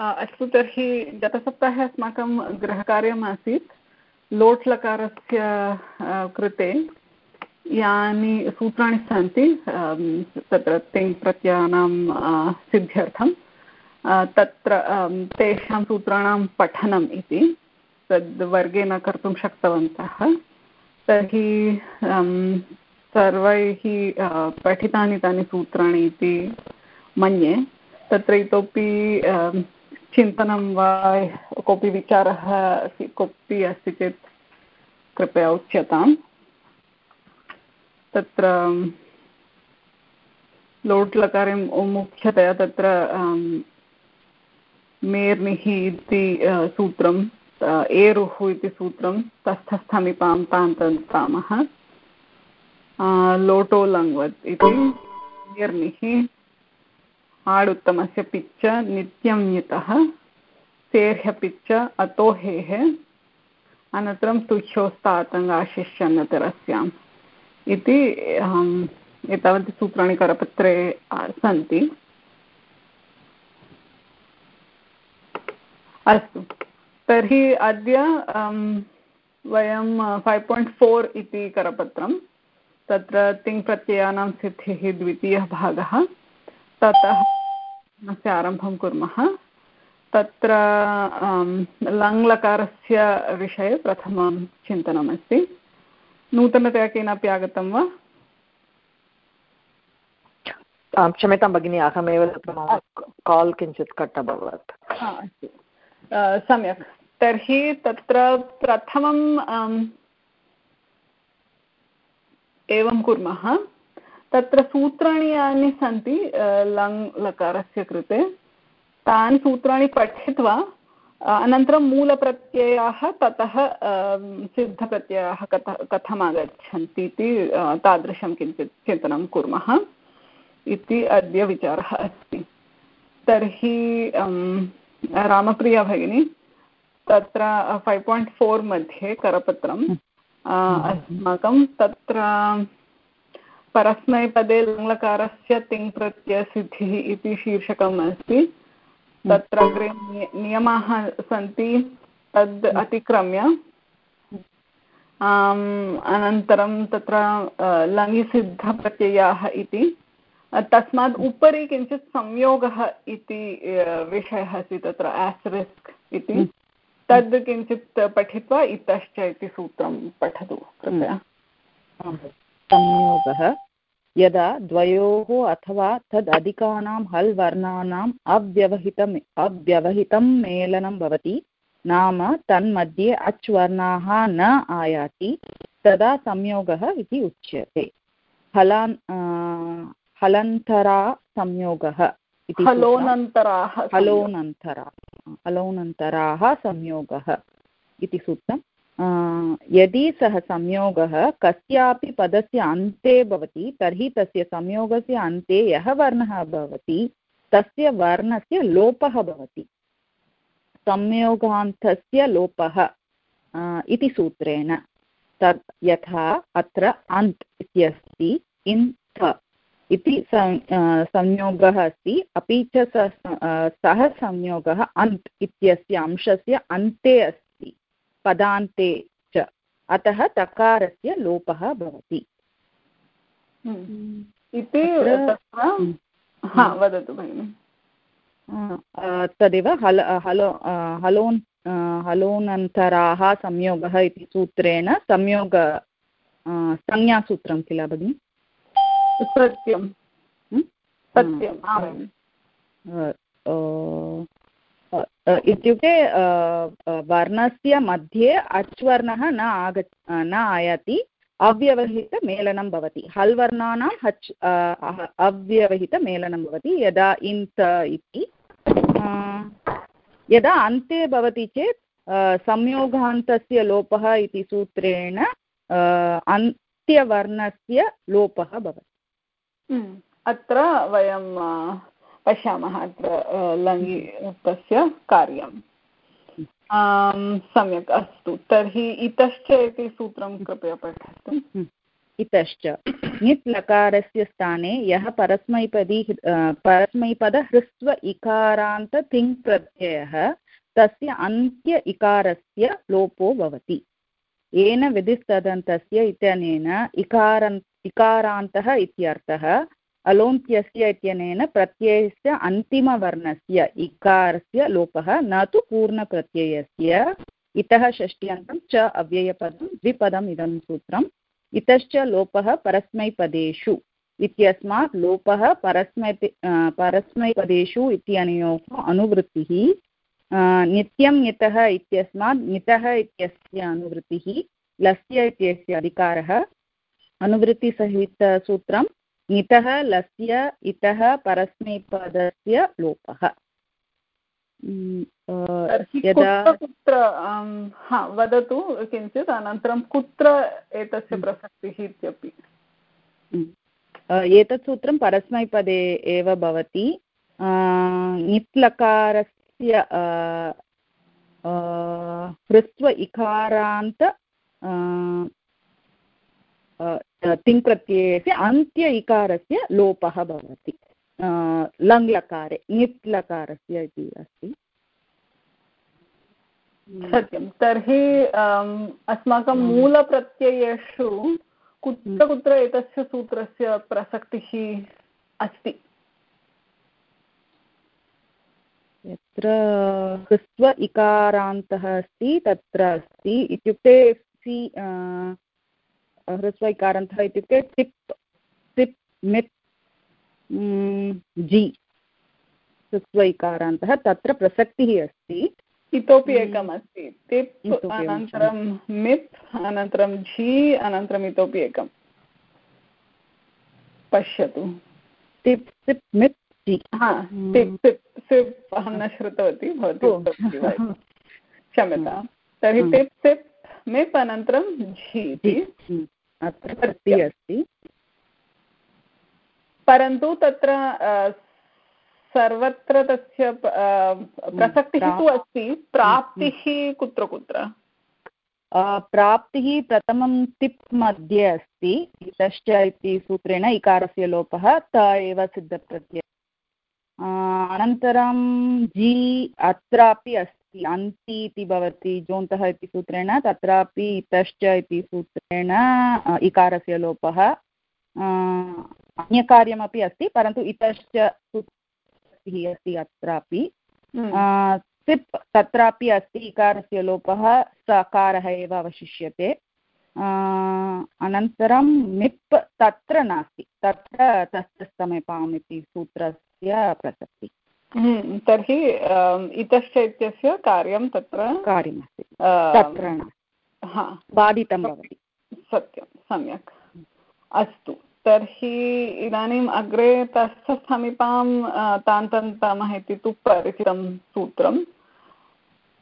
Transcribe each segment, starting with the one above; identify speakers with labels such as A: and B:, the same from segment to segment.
A: अस्तु तर्हि गतसप्ताहे अस्माकं गृहकार्यम् आसीत्। लोट् लकारस्य कृते यानि सूत्राणि सन्ति तत्र तिङ् प्रत्ययानां सिद्ध्यर्थं तत्र तेषां सूत्राणां पठनम् इति, तद् वर्गे न कर्तुं शक्तवन्तः। तर्हि सर्वैः पठितानि तानि सूत्राणि इति मन्ये। तत्र इतोपि चिन्तनं वा कोऽपि विचारः कोऽपि अस्ति चेत् कृपया उच्यताम्। तत्र लोट् मुख्यतया तत्र मेर्निः इति सूत्रं एरुः इति सूत्रं, तस्थस्थमिपां लोटो लङ्वत् इति निर्निः आडुत्तमस्य पिच्च नित्यं ञितः सेर्ह्यपिच्च अतोहेः अनन्तरं तुह्योस्तातङ्गाशिष्यन्नतरस्याम् इति एतावन्ति सूत्राणि करपत्रे सन्ति। अस्तु। तर्हि अद्य वयं फैव् पायिण्ट् फोर् इति करपत्रं। तत्र तिङ्प्रत्ययानां सिद्धिः द्वितीयः भागः। ततः अस्य आरम्भं कुर्मः। तत्र लङ्लकारस्य विषये प्रथमं चिन्तनमस्ति। नूतनतया केनापि आगतं वा?
B: क्षम्यतां भगिनि अहमेव काल् किञ्चित् कट् अभवत्
A: अस्तु। सम्यक्। तर्हि तत्र प्रथमं एवं कुर्मः। तत्र सूत्राणि यानि सन्ति लङ् लकारस्य कृते। तानि सूत्राणि पठित्वा अनन्तरं मूलप्रत्ययाः ततः सिद्धप्रत्ययाः कथ कथम् आगच्छन्ति इति तादृशं किञ्चित् चिन्तनं कुर्मः इति अद्य विचारः अस्ति। तर्हि रामप्रिया भगिनी तत्र फैव् पायिण्ट् फोर् मध्ये करपत्रम् अस्माकं तत्र परस्मैपदे लङ्लकारस्य तिङ्प्रत्ययसिद्धिः इति शीर्षकम् अस्ति। तत्र अग्रे नियमाः सन्ति। तद् अतिक्रम्य अनन्तरं तत्र लङिसिद्धप्रत्ययाः इति। तस्मात् उपरि किञ्चित् संयोगः इति विषयः अस्ति तत्र आस्रिस्क् इति। तद् किञ्चित् पठित्वा इतश्च इति सूत्रं पठतु कृपया।
C: संयोगः यदा द्वयोः अथवा तद् अधिकानां हल् वर्णानाम् अव्यवहितम् अव्यवहितं मेलनं भवति नाम तन्मध्ये अच् वर्णाः न आयाति तदा संयोगः इति उच्यते। हलान् हलन्तरा संयोगः इति
A: हलोनन्तराः
C: हलोनन्तरा हलोनन्तराः संयोगः इति सूत्रं यदि सः संयोगः कस्यापि पदस्य अन्ते भवति, तर्हि तस्य संयोगस्य अन्ते यः वर्णः भवति, तस्य वर्णस्य लोपः भवति। संयोगान्तस्य लोपः इति सूत्रेण। तत् यथा अत्र अन्त् इत्यस्ति इन् इति संयोगः अस्ति, अपि च सः संयोगः अन्त् इत्यस्य अंशस्य अन्ते अस्ति। पदान्ते च। अतः तकारस्य लोपः भवति।
A: हम्म। इति वदतु भगिनि।
C: तदेव हल हलो हलोन् हलोनन्तराः संयोगः इति सूत्रेण संयोग संज्ञासूत्रं किल भगिनि?
A: सत्यं। सत्यं
C: इत्युक्ते वर्णस्य मध्ये अच् वर्णः न आग न आयाति, अव्यवहितमेलनं भवति। हल् वर्णानां हच् अव्यवहितमेलनं भवति, यदा इन्त् इति। यदा अन्ते भवति चेत् संयोगान्तस्य लोपः इति सूत्रेण अन्त्यवर्णस्य लोपः भवति।
A: अत्र वयं पश्यामः अत्र लङि तस्य कार्यम् सम्यक् अस्तु। तर्हि इतश्च इति सूत्रं कृपया पठतु।
C: इतश्च। ङित् लकारस्य स्थाने यः परस्मैपदी परस्मैपद ह्रस्व इकारान्त तिङ् प्रत्ययः, तस्य अन्त्य इकारस्य लोपो भवति। येन विधिस्तदन्तस्य इत्यनेन इकारन्, इकारान्तः इत्यर्थः अलोन्त्यस्य इत्यनेन प्रत्ययस्य अन्तिमवर्णस्य इकारस्य लोपः न तु पूर्णप्रत्ययस्य। इतः षष्ट्यन्तं च अव्ययपदं द्विपदम् इदं सूत्रम्। इतश्च लोपः परस्मैपदेषु इत्यस्मात् लोपः परस्मै परस्मैपदेषु इत्यनयोः अनुवृत्तिः। नित्यं नितः इत्यस्मात् नितः इत्यस्य अनुवृत्तिः, लस्य इत्यस्य अधिकारः। अनुवृत्तिसहितसूत्रं नितः लस्य इतः परस्मैपदस्य लोपः।
A: यदा कुत्र हा वदतु किञ्चित् अनन्तरं कुत्र एतस्य प्रसक्तिः इत्यपि।
C: एतत् सूत्रं परस्मैपदे एव भवति। नित्लकारस्य ह्रस्व इकारान्त तिङ्प्रत्ययस्य अन्त्य इकारस्य लोपः भवति। लङ्लकारे ङित् लकारस्य इति अस्ति।
A: सत्यं। तर्हि अस्माकं मूलप्रत्ययेषु कुत्र कुत्र एतस्य सूत्रस्य प्रसक्तिः अस्ति?
C: यत्र ह्रस्व इकारान्तः अस्ति तत्र अस्ति। इत्युक्ते सि ह्रस्व इकारान्तः इत्युक्ते टिप् टिप् मित् जि ह्रस्व इकारान्तः तत्र प्रसक्तिः अस्ति।
A: इतोपि एकम् अस्ति टिप् अनन्तरं मित् अनन्तरं झि अनन्तरम् इतोपि एकं। पश्यतु।
C: टिप् सिप् मित्
A: जि। हा टिप् सिप् सिप् अहं न श्रुतवती भवती क्षम्यतां तर्हि टिप् सिप् मिप् अनन्तरं झि इति।
C: अत्र अस्ति।
A: परन्तु तत्र सर्वत्र तस्य प्रसक्तिः तु अस्ति। प्राप्तिः कुत्र कुत्र?
C: प्राप्तिः प्रथमं तिप् मध्ये अस्ति। तश्च इति सूत्रेण इकारस्य लोपः त एव सिद्धप्रत्यय। अनन्तरं जि अत्रापि अस्ति। अन्ति इति भवति जोन्तः इति सूत्रेण तत्रापि तश्च इति सूत्रेण इकारस्य लोपः अन्यकार्यमपि अस्ति परन्तु इतश्च अस्ति अत्रापि। हम्म। सिप् तत्रापि अस्ति इकारस्य लोपः सकारः एव अवशिष्यते। अनन्तरं मिप् तत्र नास्ति तत्र तस्य समीपाम् इति सूत्रस्य प्रसक्तिः।
A: तर्हि इतश्च इत्यस्य कार्यं तत्र
C: कार्यमस्ति। तत्र बाधितं भवति।
A: सत्यं सम्यक्। अस्तु तर्हि इदानीम् अग्रे तस्य समीपां तान्तन्तामः इति तु परिचितं सूत्रं।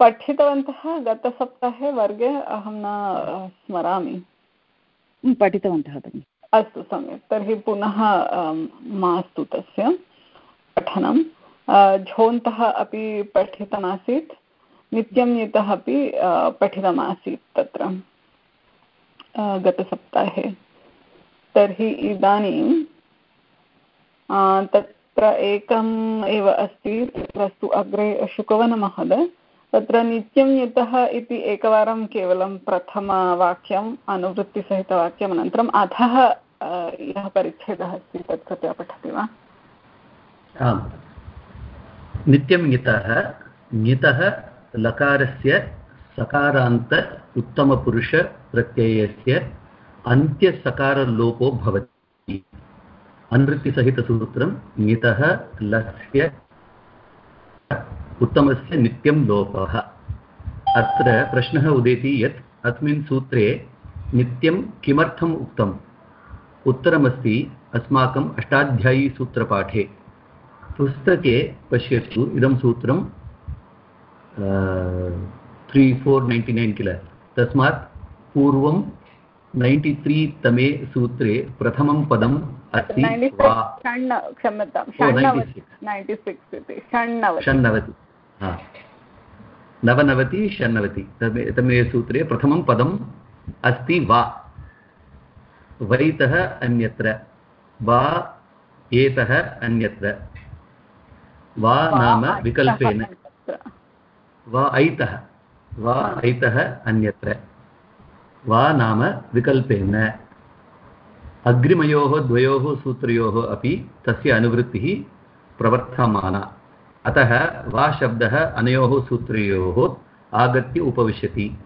A: पठितवन्तः गतसप्ताहे वर्गे अहं न स्मरामि।
C: पठितवन्तः भगिनि।
A: अस्तु सम्यक्। तर्हि पुनः मास्तु तस्य पठनं झोन्तः अपि पठितमासीत्, नित्यं नीतः अपि पठितमासीत् तत्र गतसप्ताहे। तर्हि इदानीं तत्र एकम् एव अस्ति तत्र अग्रे शुकवनमहोदय। तत्र नित्यं यतः इति एकवारं केवलं प्रथमवाक्यम्, अनुवृत्तिसहितवाक्यम्, अनन्तरम् अधः यः परिच्छेदः अस्ति तत् कृपया पठति वा?
D: आम्। नित्यं ङितः ङितः लकारस्य सकारान्त उत्तमपुरुषप्रत्ययस्य अन्त्यसकारलोपो भवति। अनुवृत्तिसहितसूत्रं ङितः लस्य उत्तमस्य नित्यं लोपः। अत्र प्रश्नः उदेति यत् अस्मिन् सूत्रे नित्यं किमर्थम् उक्तम्? उत्तरमस्ति, अस्माकम् अष्टाध्यायीसूत्रपाठे। पुस्तके पश्यतु इदं सूत्रं त्री फोर् नैन्टि नैन् किल। तस्मात् पूर्वं नैन्टि त्री तमे सूत्रे प्रथमं पदम् अस्ति षण्णवति नवनवति षण्णवति तमे तमे सूत्रे प्रथमं पदम् अस्ति वा। वैतः अन्यत्र वा एतः अन्यत्र। वा नाम विकल्पेन। वा ऐतः। वा ऐतः अन्यत्र। वा नाम विकल्पेन। अग्रिमयोः द्वयोः सूत्रयोः अपि तस्य अनुवृत्तिः प्रवर्तमाना। अतः वा शब्दः अनयोः सूत्रयोः आगत्य उपविशति।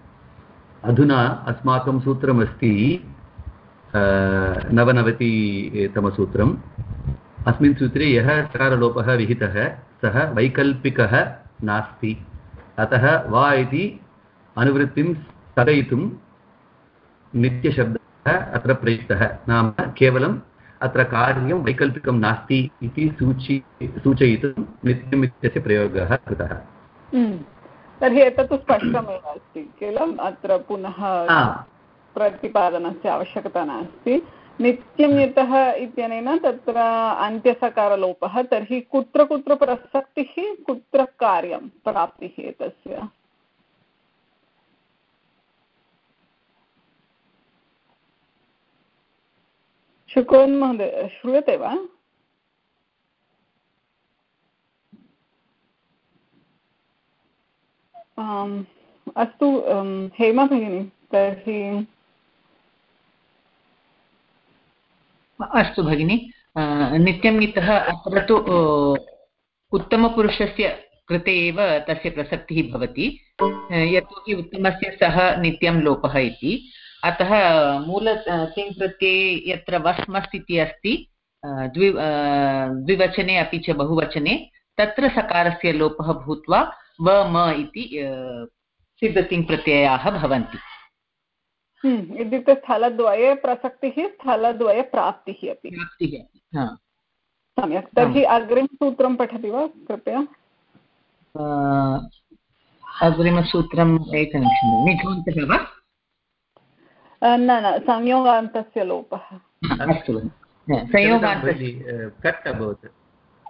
D: अधुना अस्माकं सूत्रमस्ति नवनवतितमसूत्रम्। अस्मिन् सूत्रे यः सकारलोपः विहितः सः वैकल्पिकः नास्ति। अतः वा इति अनुवृत्तिं स्थगयितुं नित्यशब्दः अत्र प्रयुक्तः। नाम केवलम् अत्र कार्यं वैकल्पिकं नास्ति इति सूचि सूचयितुं नित्यम् इत्यस्य प्रयोगः कृतः।
A: हम्म। तर्हि एतत्तु स्पष्टमेव अस्ति किल? अत्र पुनः प्रतिपादनस्य आवश्यकता नास्ति। नित्यं यतः इत्यनेन तत्र अन्त्यसकारलोपः, तर्हि कुत्र कुत्र प्रसक्तिः, कुत्र कार्यं प्राप्तिः एतस्य? शुकोन् महोदय, श्रूयते वा? अस्तु हेमा भगिनी, तर्हि
E: अस्तु भगिनि नित्यम् इतः अत्र तु उत्तमपुरुषस्य कृते एव तस्य प्रसक्तिः भवति यतोहि उत्तमस्य सः नित्यं लोपः इति। अतः मूल प्रत्यये यत्र वस् मस् इति अस्ति द्वि द्विवचने अपि च बहुवचने, तत्र सकारस्य लोपः भूत्वा, व, म इति सिद्धतिङ् प्रत्ययाः भवन्ति।
A: इत्युक्ते स्थलद्वये प्रसक्तिः स्थलद्वये प्राप्तिः अपि। सम्यक्। तर्हि अग्रिमसूत्रं पठति वा? कृपया।
E: अग्रिमसूत्रम् एकनिमिषं निघोन्तः वा?
A: न न संयोगान्तस्य लोपः।
E: अस्तु संयोगान्तस्य
D: कट् अभवत्।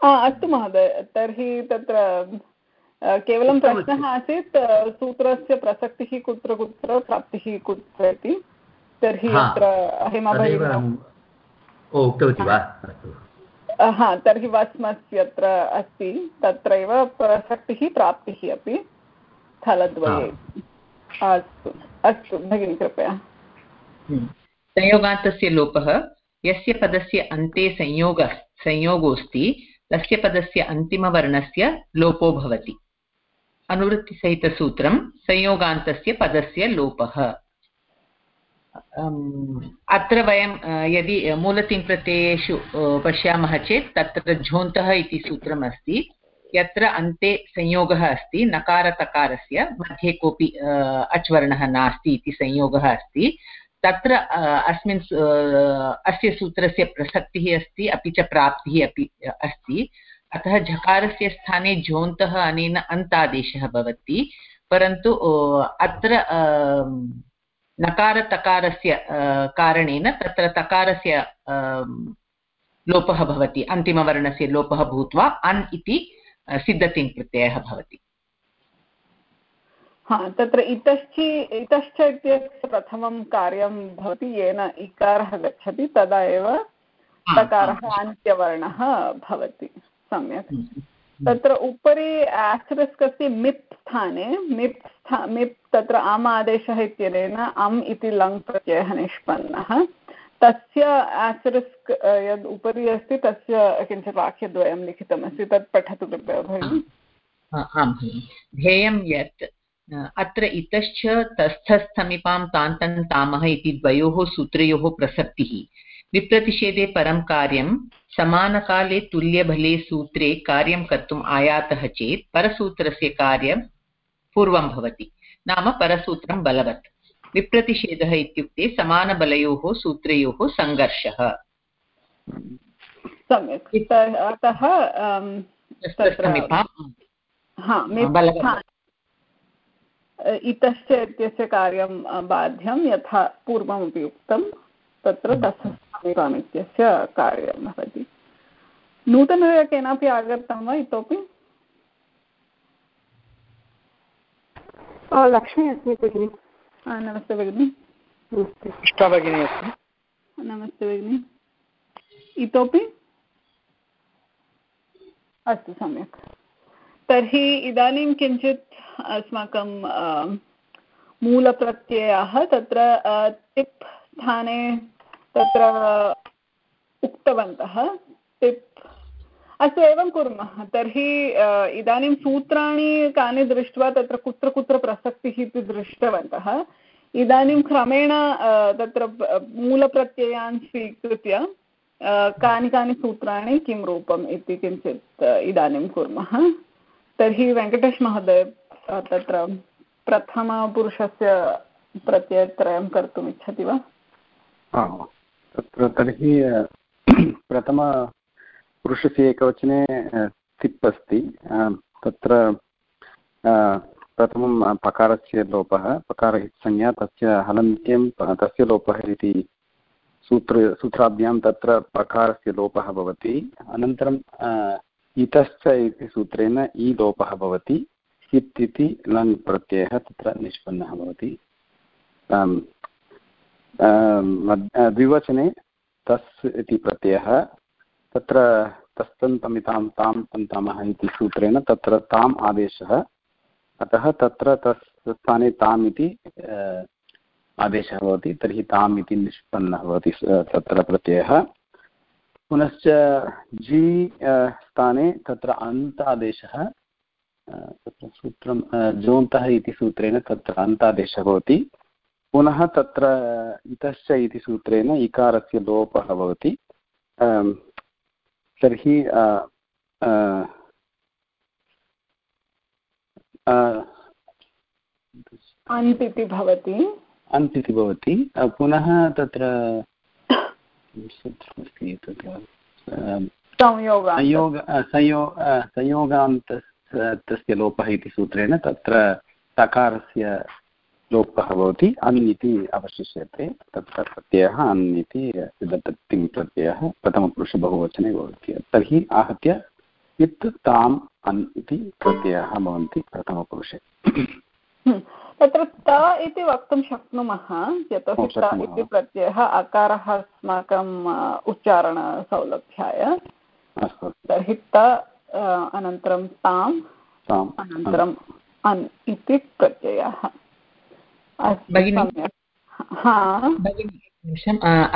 A: अस्तु महोदय। तर्हि तत्र केवलं प्रश्नः आसीत् सूत्रस्य प्रसक्तिः कुत्र कुत्र प्राप्तिः कुत्र इति। तर्हि अत्र हेमा
D: उक्तवती वा?
A: हा। तर्हि वस्मस् यत्र अस्ति। तत्रैव प्रसक्तिः प्राप्तिः अपि स्थलद्वये। अस्तु। अस्तु भगिनि कृपया।
E: हम्म। संयोगान्तस्य लोपः यस्य पदस्य अन्ते संयोगः संयोगोऽस्ति तस्य पदस्य अन्तिमवर्णस्य लोपो भवति। अनुवृत्तिसहितसूत्रं संयोगान्तस्य पदस्य लोपः। अत्र वयं यदि मूलतिङ्प्रत्ययेषु पश्यामः चेत् तत्र झोन्तः इति सूत्रम् अस्ति। यत्र अन्ते संयोगः अस्ति, नकारतकारस्य मध्ये कोऽपि अच्वर्णः नास्ति इति संयोगः अस्ति। तत्र अस्मिन् अस्य सूत्रस्य प्रसक्तिः अस्ति, अपि च प्राप्तिः अपि अस्ति। अतः झकारस्य स्थाने झोन्तः अनेन अन्तादेशः भवति परन्तु अत्र नकारतकारस्य कारणेन तत्र तकारस्य लोपः भवति अन्तिमवर्णस्य लोपः भूत्वा अन् इति सिद्धतिङ् प्रत्ययः भवति।
A: हा तत्र इतश्चि इतश्च इत्यस्य प्रथमं कार्यं भवति येन इकारः गच्छति तदा एव तकारः अन्त्यवर्णः भवति। सम्यक्। हम्म, हम्म। तत्र उपरि आस्टरिस्क् अस्ति मिप् स्थाने मिप् स्था मिप् तत्र अम् आदेशः इत्यनेन अम् इति लङ् प्रत्ययः निष्पन्नः। तस्य आस्टरिस्क् यद् उपरि अस्ति तस्य किञ्चित् वाक्यद्वयं लिखितमस्ति तत् पठतु कृपया भगिनि।
E: आं ध्येयं यत् अत्र इतश्च तस्थस्थमिपां तान्तं तामः इति द्वयोः सूत्रयोः प्रसक्तिः। विप्रतिषेधे परं कार्यं समानकाले तुल्यबले सूत्रे कार्यं कर्तुम् आयातः चेत् परसूत्रस्य कार्यं पूर्वं भवति। नाम परसूत्रं बलवत्। विप्रतिषेधः इत्युक्ते समानबलयोः सूत्रयोः सङ्घर्षः।
A: सम्यक्। अतः इतश्च इत्यस्य कार्यं बाध्यं यथा पूर्वमपि उक्तं तत्र तस्य समीपम् इत्यस्य कार्यं भवति। नूतनतया केनापि आगतं वा इतोपि?
B: लक्ष्मी अस्मि भगिनि।
A: नमस्ते भगिनि।
F: भगिनी
A: नमस्ते भगिनि। इतोपि? अस्तु सम्यक्। तर्हि इदानीं किञ्चित् अस्माकं मूलप्रत्ययाः तत्र टिप् स्थाने तत्र उक्तवन्तः, टिप्। अस्तु, एवं कुर्मः। तर्हि इदानीं सूत्राणि कानि दृष्ट्वा तत्र कुत्र कुत्र प्रसक्तिः इति दृष्टवन्तः। इदानीं क्रमेण तत्र मूलप्रत्ययान् स्वीकृत्य कानि कानि सूत्राणि किं रूपम् इति किञ्चित् इदानीं कुर्मः। तर्हि, वेङ्कटेशमहोदय तत्र प्रथमपुरुषस्य प्रत्ययत्रयं कर्तुम् इच्छति वा?
F: तत्र तर्हि, प्रथमपुरुषस्य एकवचने तिप् अस्ति. तत्र प्रथमं पकारस्य लोपः, पकारसंज्ञा, तस्य हलन्त्यं तस्य लोपः इति सूत्र, सूत्राभ्यां तत्र पकारस्य लोपः भवति. अनन्तरं इतश्च इति सूत्रेण इ लोपः भवति, हित् इति लङ् प्रत्ययः तत्र निष्पन्नः भवति. द्विवचने तस् इति प्रत्ययः, तत्र तस्तन्तमितां तां तन्तामः इति सूत्रेण तत्र ताम् आदेशः, अतः तत्र तस् स्थाने ताम् इति आदेशः भवति, तर्हि ताम् इति निष्पन्नः भवति तत्र प्रत्ययः। पुनश्च जि स्थाने तत्र अन्तादेशः तत्र सूत्रं जोन्तः इति सूत्रेण तत्र अन्तादेशः भवति। पुनः तत्र इतश्च इति सूत्रेण इकारस्य लोपः भवति। तर्हि
A: अन्त् इति भवति।
F: अन्त् इति भवति पुनः तत्र
A: संयोग
F: संयोगान्त तस्य लोपः इति सूत्रेण तत्र तकारस्य लोपः भवति अन् इति अवशिष्यते तत्र प्रत्ययः अन् इति तिङ् प्रत्ययः प्रथमपुरुषबहुवचने भवति। तर्हि आहत्य इत् ताम् अन् इति प्रत्ययाः भवन्ति प्रथमपुरुषे।
A: हम्म। तत्र त इति वक्तुं शक्नुमः यतोहि त इति प्रत्ययः अकारः अस्माकम् उच्चारणसौलभ्याय तर्हि त अनन्तरं ताम् अनन्तरम् अन् इति प्रत्ययः।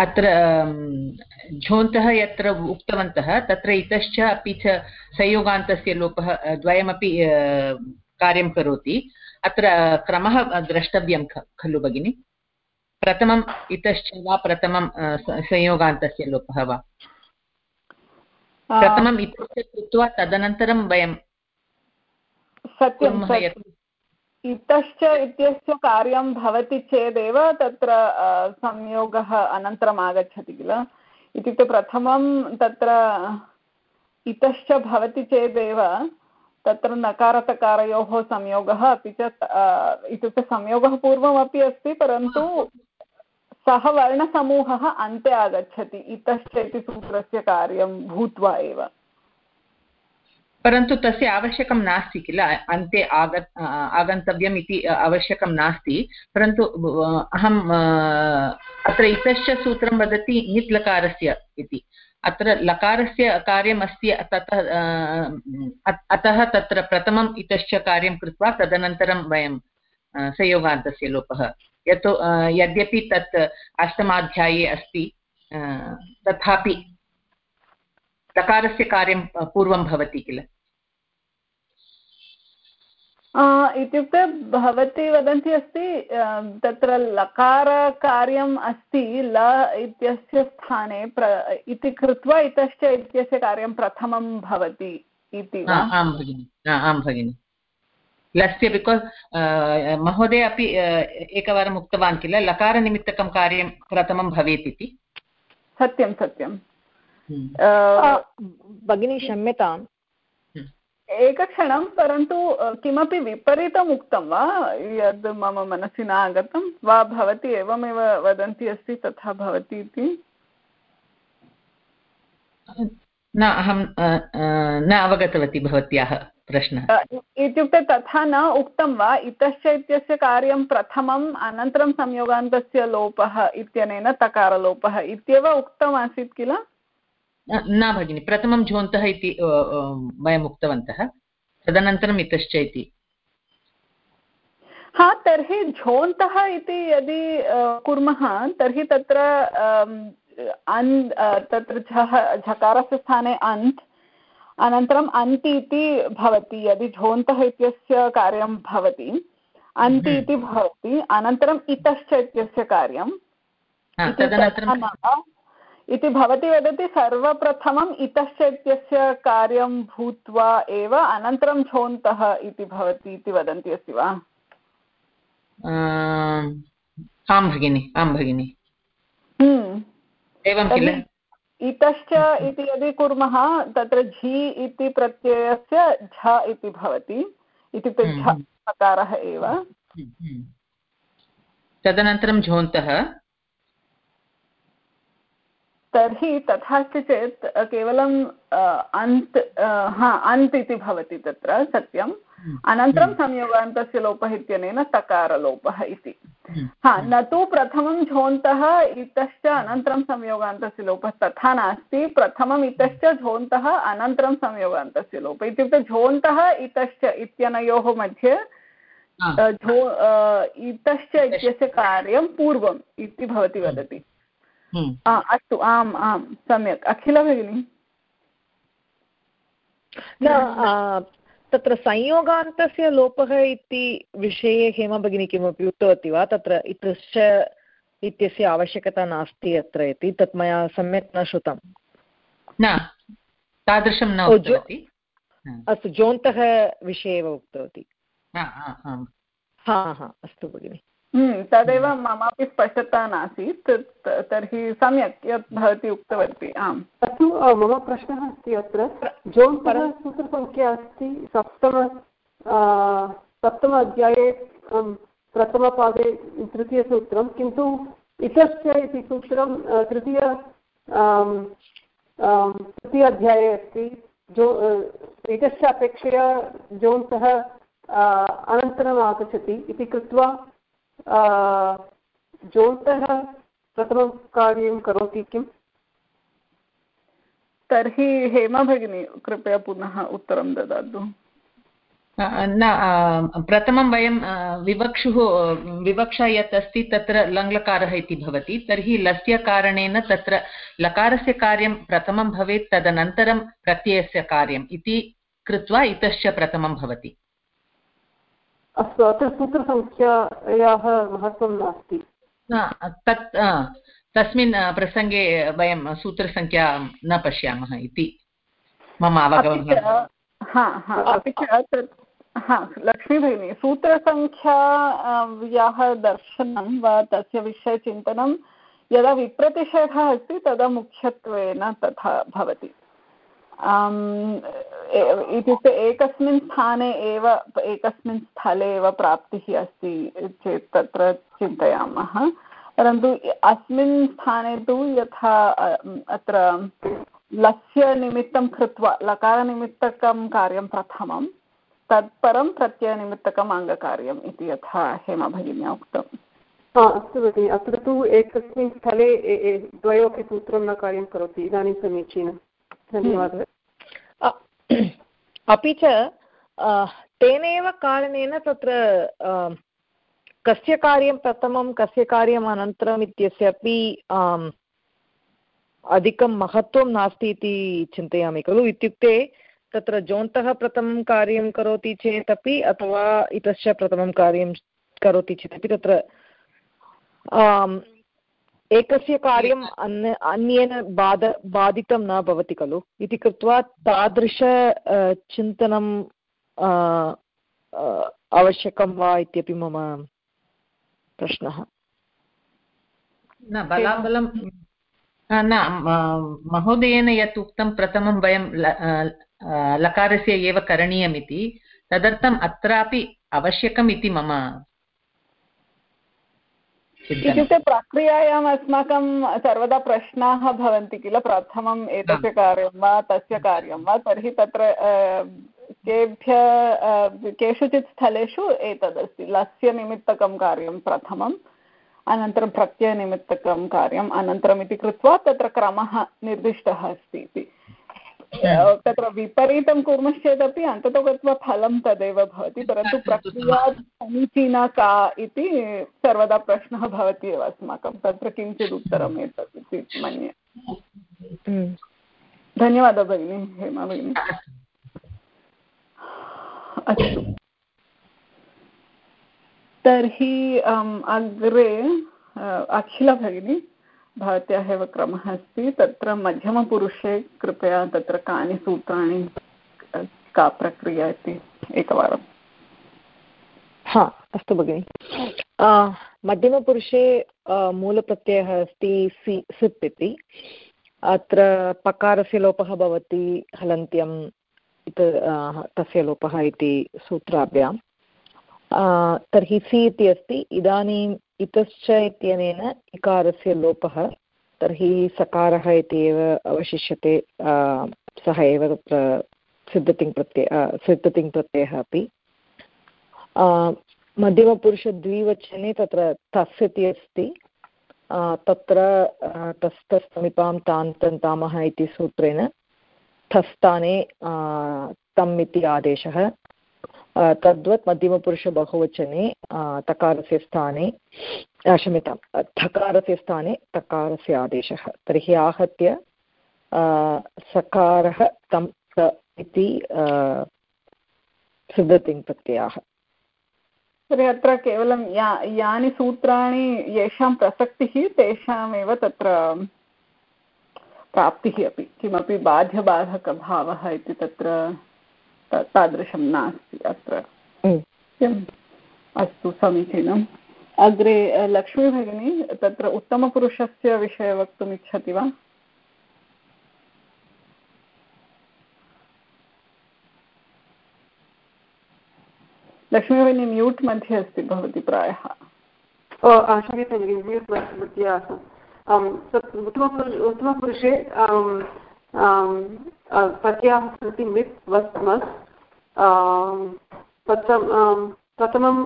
E: अत्र झोन्तः यत्र उक्तवन्तः तत्र इतश्च अपि च संयोगान्तस्य लोपः द्वयमपि कार्यं करोति। अत्र क्रमः द्रष्टव्यं खलु भगिनि? प्रथमम् इतश्च वा प्रथमं संयोगान्तस्य लोपः वा? प्रथमम् इतश्च कृत्वा तदनन्तरं वयं
A: इतश्च इत्यस्य कार्यं भवति चेदेव तत्र संयोगः अनन्तरम् आगच्छति किल? इत्युक्ते प्रथमं तत्र, इतश्च भवति चेदेव तत्र नकारतकारयोः संयोगः अपि च इत्युक्ते संयोगः पूर्वमपि अस्ति, परन्तु सः वर्णसमूहः अन्ते आगच्छति, इतश्च इति सूत्रस्य कार्यं भूत्वा एव।
E: परन्तु तस्य आवश्यकं नास्ति किल? अन्ते आग आगन्तव्यम् इति आवश्यकं नास्ति। परन्तु अहम् अत्र इतश्च सूत्रं वदति नित् लकारस्य इति। अत्र लकारस्य कार्यम् अस्ति ततः अतः तत्र प्रथमम् इतश्च कार्यं कृत्वा तदनन्तरं वयं संयोगान्तस्य लोपः। यतो यद्यपि तत् अष्टमाध्याये अस्ति तथापि लकारस्य कार्यं पूर्वं भवति किल?
A: इत्युक्ते भवती वदन्ती अस्ति तत्र लकारकार्यम् अस्ति ल इत्यस्य स्थाने प्र इति कृत्वा इतश्च इत्यस्य कार्यं प्रथमं भवति इति
E: आं भगिनि आं भगिनि। लस्य बिकास् महोदय अपि एकवारम् उक्तवान् किल लकारनिमित्तकं कार्यं प्रथमं भवेत् इति?
A: सत्यं सत्यं।
B: भगिनी क्षम्यताम्।
A: एकक्षणं परन्तु किमपि विपरीतम् उक्तं वा? यद् मम मनसि न आगतं वा भवती एवमेव वदन्ती अस्ति तथा भवति इति?
E: न अहं न अवगतवती भवत्याः प्रश्नः।
A: इत्युक्ते तथा न उक्तं वा? इतश्च इत्यस्य कार्यं प्रथमम् अनन्तरं संयोगान्तस्य लोपः इत्यनेन तकारलोपः इत्येव उक्तमासीत् किल?
E: न भगिनि प्रथमं झोन्तः इति वयम् उक्तवन्तः तदनन्तरम् इतश्च इति।
A: हा तर्हि झोन्तः इति यदि कुर्मः तर्हि तत्र अन् तत्र झः झकारस्य स्थाने अन्त् अनन्तरम् अन्ति इति भवति यदि झोन्तः इत्यस्य कार्यं भवति अन्ति हम्म। इति भवति अनन्तरम् इतश्च इत्यस्य कार्यं इति भवती वदति सर्वप्रथमम् इतश्च इत्यस्य कार्यं भूत्वा एव अनन्तरं झोन्तः इति भवति इति वदन्ती अस्ति वा?
E: आं भगिनि आं भगिनि। हम्म। एवं किल?
A: इतश्च इति यदि कुर्मः तत्र झि इति प्रत्ययस्य झ इति भवति इत्युक्ते झ हम्म। एव। हम्म,
E: तदनन्तरं झोन्तः
A: तर्हि तथा अस्ति चेत् केवलम् अन्त् हा अन्त् इति भवति तत्र सत्यं हम्म। अनन्तरं हम्म। संयोगान्तस्य लोपः इत्यनेन तकारलोपः इति। हम्म। हा न तु प्रथमं झोन्तः इतश्च अनन्तरं संयोगान्तस्य लोपः तथा नास्ति। प्रथमम् इतश्च झोन्तः अनन्तरं संयोगान्तस्य लोपः। इत्युक्ते झोन्तः इतश्च इत्यनयोः मध्ये झो इतश्च इत्यस्य कार्यं पूर्वम् इति भवती वदति। अस्तु आम् आं सम्यक्। अखिल भगिनी?
B: तत्र संयोगान्तस्य लोपः इति विषये हेमा भगिनी किमपि उक्तवती वा? तत्र इतश्च इत्यस्य आवश्यकता नास्ति अत्र इति तत् मया सम्यक् न श्रुतं
E: न तादृशं न
B: अस्तु जोन्तः विषये एव उक्तवती। हा हा अस्तु भगिनि।
A: तदेव ममापि स्पष्टता नासीत् तर्हि सम्यक् यत् भवती उक्तवती आम्।
G: अस्तु मम प्रश्नः अस्ति अत्र। जोन् सूत्रसङ्ख्या अस्ति सप्तम सप्तम अध्याये प्रथमपादे तृतीयसूत्रं किन्तु इतश्च इति सूत्रं तृतीय तृतीय अध्याये अस्ति। जो इतश्च अपेक्षया जोन्तः अनन्तरम् आगच्छति इति कृत्वा जोन्तः प्रथमं कार्यं करोति किम्?
A: तर्हि हेमा भगिनी कृपया पुनः उत्तरं ददातु।
E: न प्रथमं वयं विवक्षुः विवक्षा यत् अस्ति तत्र लङ्लकारः इति भवति तर्हि लस्य कारणेन तत्र लकारस्य कार्यं प्रथमं भवेत् तदनन्तरं प्रत्ययस्य कार्यम् इति कृत्वा इतश्च प्रथमं भवति।
G: अस्तु अत्र सूत्रसङ्ख्यायाः महत्त्वं नास्ति।
E: तत् तस्मिन् प्रसङ्गे वयं सूत्रसङ्ख्या न पश्यामः इति मम अवगमनम्
A: अपि च तत् हा लक्ष्मीभगिनी सूत्रसङ्ख्यायाः दर्शनं वा तस्य विषयचिन्तनं यदा विप्रतिषेधः अस्ति तदा मुख्यत्वेन तथा भवति। इत्युक्ते एकस्मिन् स्थाने एव, एकस्मिन् स्थले एव प्राप्तिः अस्ति चेत् तत्र चिन्तयामः। परन्तु अस्मिन् स्थाने तु यथा अत्र लस्य निमित्तं कृत्वा, लकारनिमित्तकं कार्यं प्रथमं, तत्परं प्रत्ययनिमित्तकम् अङ्गकार्यम् इति यथा हेमा भगिन्या उक्तम्
G: अस्तु भगिनि, अत्र तु एकस्मिन् स्थले द्वयोपि सूत्रं न कार्यं करोति, इदानीं समीचीनं। धन्यवादः।
B: अपि च तेनैव कारणेन तत्र कस्य कार्यं प्रथमं, कस्य कार्यम् अनन्तरम् इत्यस्य अपि अधिकं महत्त्वं नास्ति इति चिन्तयामि खलु। इत्युक्ते तत्र जोन्तः प्रथमं कार्यं करोति चेत् अपि, अथवा इतश्च प्रथमं कार्यं करोति चेदपि तत्र एकस्य कार्यम् अन्य, अन्येन बाध, बाधितं न भवति खलु? इति कृत्वा तादृश चिन्तनं आवश्यकं वा इत्यपि मम प्रश्नः।
E: न, बलाबलं न महोदयेन यत् उक्तं प्रथमं वयं लकारस्य एव करणीयमिति, तदर्थम् अत्रापि आवश्यकम् इति मम
A: इत्युक्ते प्रक्रियायाम् अस्माकं सर्वदा प्रश्नाः भवन्ति किल? प्रथमम् एतस्य कार्यं वा तस्य कार्यं वा? तर्हि तत्र केभ्य केषुचित् स्थलेषु एतदस्ति। लस्य निमित्तकं कार्यं प्रथमम् अनन्तरं प्रत्ययनिमित्तकं कार्यम् अनन्तरम् इति कृत्वा तत्र क्रमः निर्दिष्टः अस्ति इति। तत्र विपरीतं कुर्मश्चेदपि अन्ततो गत्वा फलं तदेव भवति परन्तु प्रक्रिया समीचीना का इति सर्वदा प्रश्नः भवति एव अस्माकं तत्र किञ्चित् उत्तरम् एतत् इति मन्ये। धन्यवादः भगिनी हेमा भगिनी। अस्तु। तर्हि अग्रे अखिला भगिनी। भवत्याः एव क्रमः अस्ति। तत्र मध्यमपुरुषे कृपया तत्र कानि सूत्राणि का प्रक्रिया इति एकवारं
B: हा, अस्तु भगिनि। मध्यमपुरुषे मूलप्रत्ययः अस्ति सि, सिप् इति। अत्र पकारस्य लोपः भवति, हलन्त्यम् तस्य लोपः इति सूत्राभ्यां तर्हि सि इति अस्ति। इदानीम् इतश्च इत्यनेन इकारस्य लोपः। तर्हि सकारः इति एव अवशिष्यते। सः एव तत्र सिद्धतिङ् प्रत्यय सिद्धतिङ् प्रत्ययः अपि। मध्यमपुरुषद्विवचने तत्र तस् इति अस्ति। तत्र तस्तस् समीपां तान् तन्तामः इति सूत्रेण थस्थाने तम् इति आदेशः। तद्वत् मध्यमपुरुषबहुवचने तकारस्य स्थाने क्षम्यतां थकारस्य स्थाने तकारस्य आदेशः तर्हि आहत्य सकारः तं स इति सिद्धतिङ् प्रत्ययाः
A: तर्हि अत्र केवलं या, यानि सूत्राणि येषां प्रसक्तिः तेषामेव तत्र प्राप्तिः अपि, किमपि बाध्यबाधकभावः इति तत्र तादृशं नास्ति अत्र। अस्तु समीचीनम्। अग्रे लक्ष्मी भगिनी तत्र उत्तमपुरुषस्य विषये वक्तुम् इच्छति वा? लक्ष्मी भगिनी म्यूट् मध्ये अस्ति भवती प्रायः।
G: क्षम्यते म्यूट् मध्ये आसम्। उत्तमपुरुषे प्रत्ययाः सन्ति मित् वस् मस् प्रथमं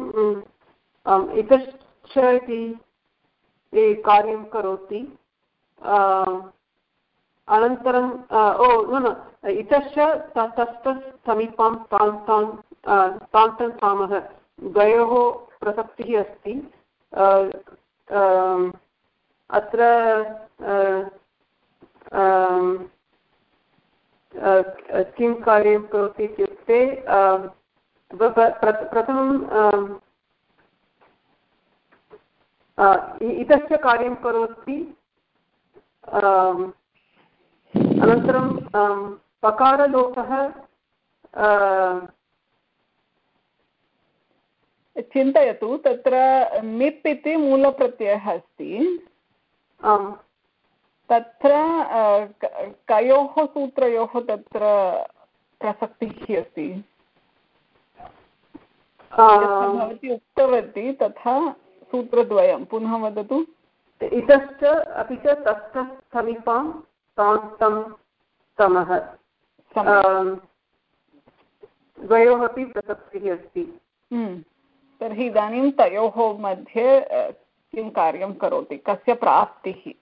G: इतश्च इति कार्यं करोति अनन्तरं ओ, न न, इतश्च तस्त समीपां तान्तान् तान्तन् सामः द्वयोः प्रसक्तिः अस्ति अत्र किं कार्यं करोति इत्युक्ते प्रथमं इतस्य कार्यं करोति अनन्तरं पकारलोकः
A: चिन्तयतु तत्र मिप् इति मूलप्रत्ययः अस्ति।
G: आम्।
A: तत्र कयोः सूत्रयोः तत्र प्रसक्तिः अस्ति। भवती उक्तवती तथा सूत्रद्वयं। पुनः वदतु।
G: इतश्च अपि च तस्य समीपां तान्तं समः। द्वयोः अपि प्रसक्तिः अस्ति।
A: हम्म। तर्हि इदानीं तयोः मध्ये किं कार्यं करोति? कस्य प्राप्तिः?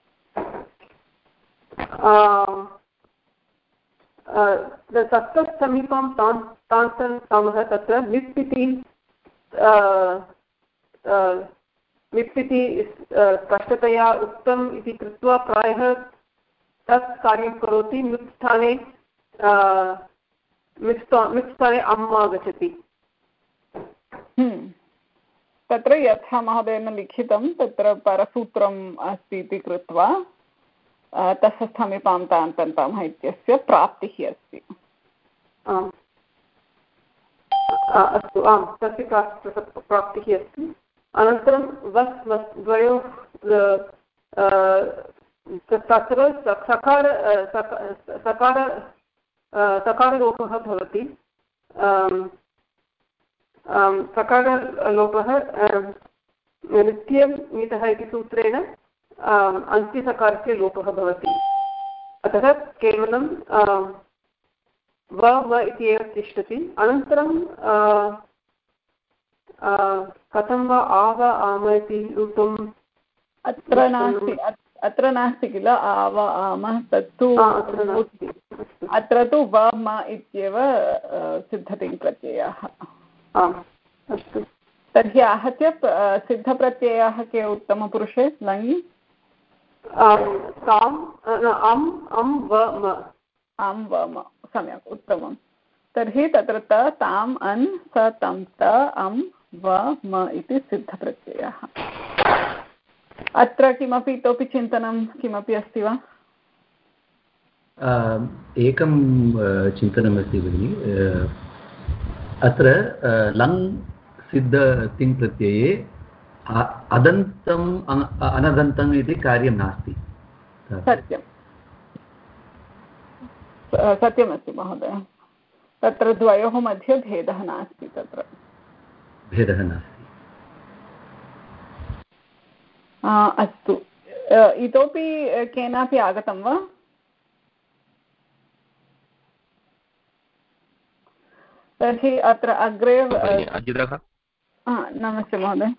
G: तत्र समीपं तान् तान्तन् सामः तत्र मिप् इति स्पष्टतया उक्तम् इति कृत्वा प्रायः तत् कार्यं करोति। मिप् स्थाने अम् आगच्छति।
A: हम्म। तत्र यथा महोदयेन लिखितं, तत्र परसूत्रम् अस्ति इति कृत्वा। तस्य समीपां तान् तन्तामः इत्यस्य प्राप्तिः अस्ति।
G: अस्तु, आम्, तस्य प्राप्तिः अस्ति। अनन्तरं वस् वस्, द्वयोः तत्र सकार सकार सकारलोपः भवति। सकारलोपः नित्यं नीतः इति सूत्रेण अन्त्यसकारस्य लोपः भवति अतः केवलं व व इति एव तिष्ठति. अनन्तरं कथं वा आव आम इति रूपम्
A: अत्र नास्ति अत्र नास्ति किल? आव आम तत्तु अत्र तु व म इत्येव सिद्धतिङ् प्रत्ययाः
G: अस्तु।
A: तर्हि आहत्य सिद्धप्रत्ययाः के उत्तमपुरुषे? लङि
G: ताम् अम् अं व म.
A: आं व म. सम्यक् उत्तमं तर्हि तत्र त ताम् अन् स तं त अं व म इति सिद्धप्रत्ययः. अत्र किमपि इतोपि चिन्तनं किमपि अस्ति वा?
D: एकं चिन्तनमस्ति भगिनि. अत्र लङ् सिद्ध तिङ् प्रत्यये अदन्तम् अनदन्तम् इति कार्यं नास्ति।
A: सत्यं सत्यमस्ति महोदय। तत्र द्वयोः मध्ये भेदः नास्ति तत्र।
D: भेदः नास्ति।
A: अस्तु। इतोपि केनापि आगतं वा? तर्हि अत्र अग्रे नमस्ते महोदय।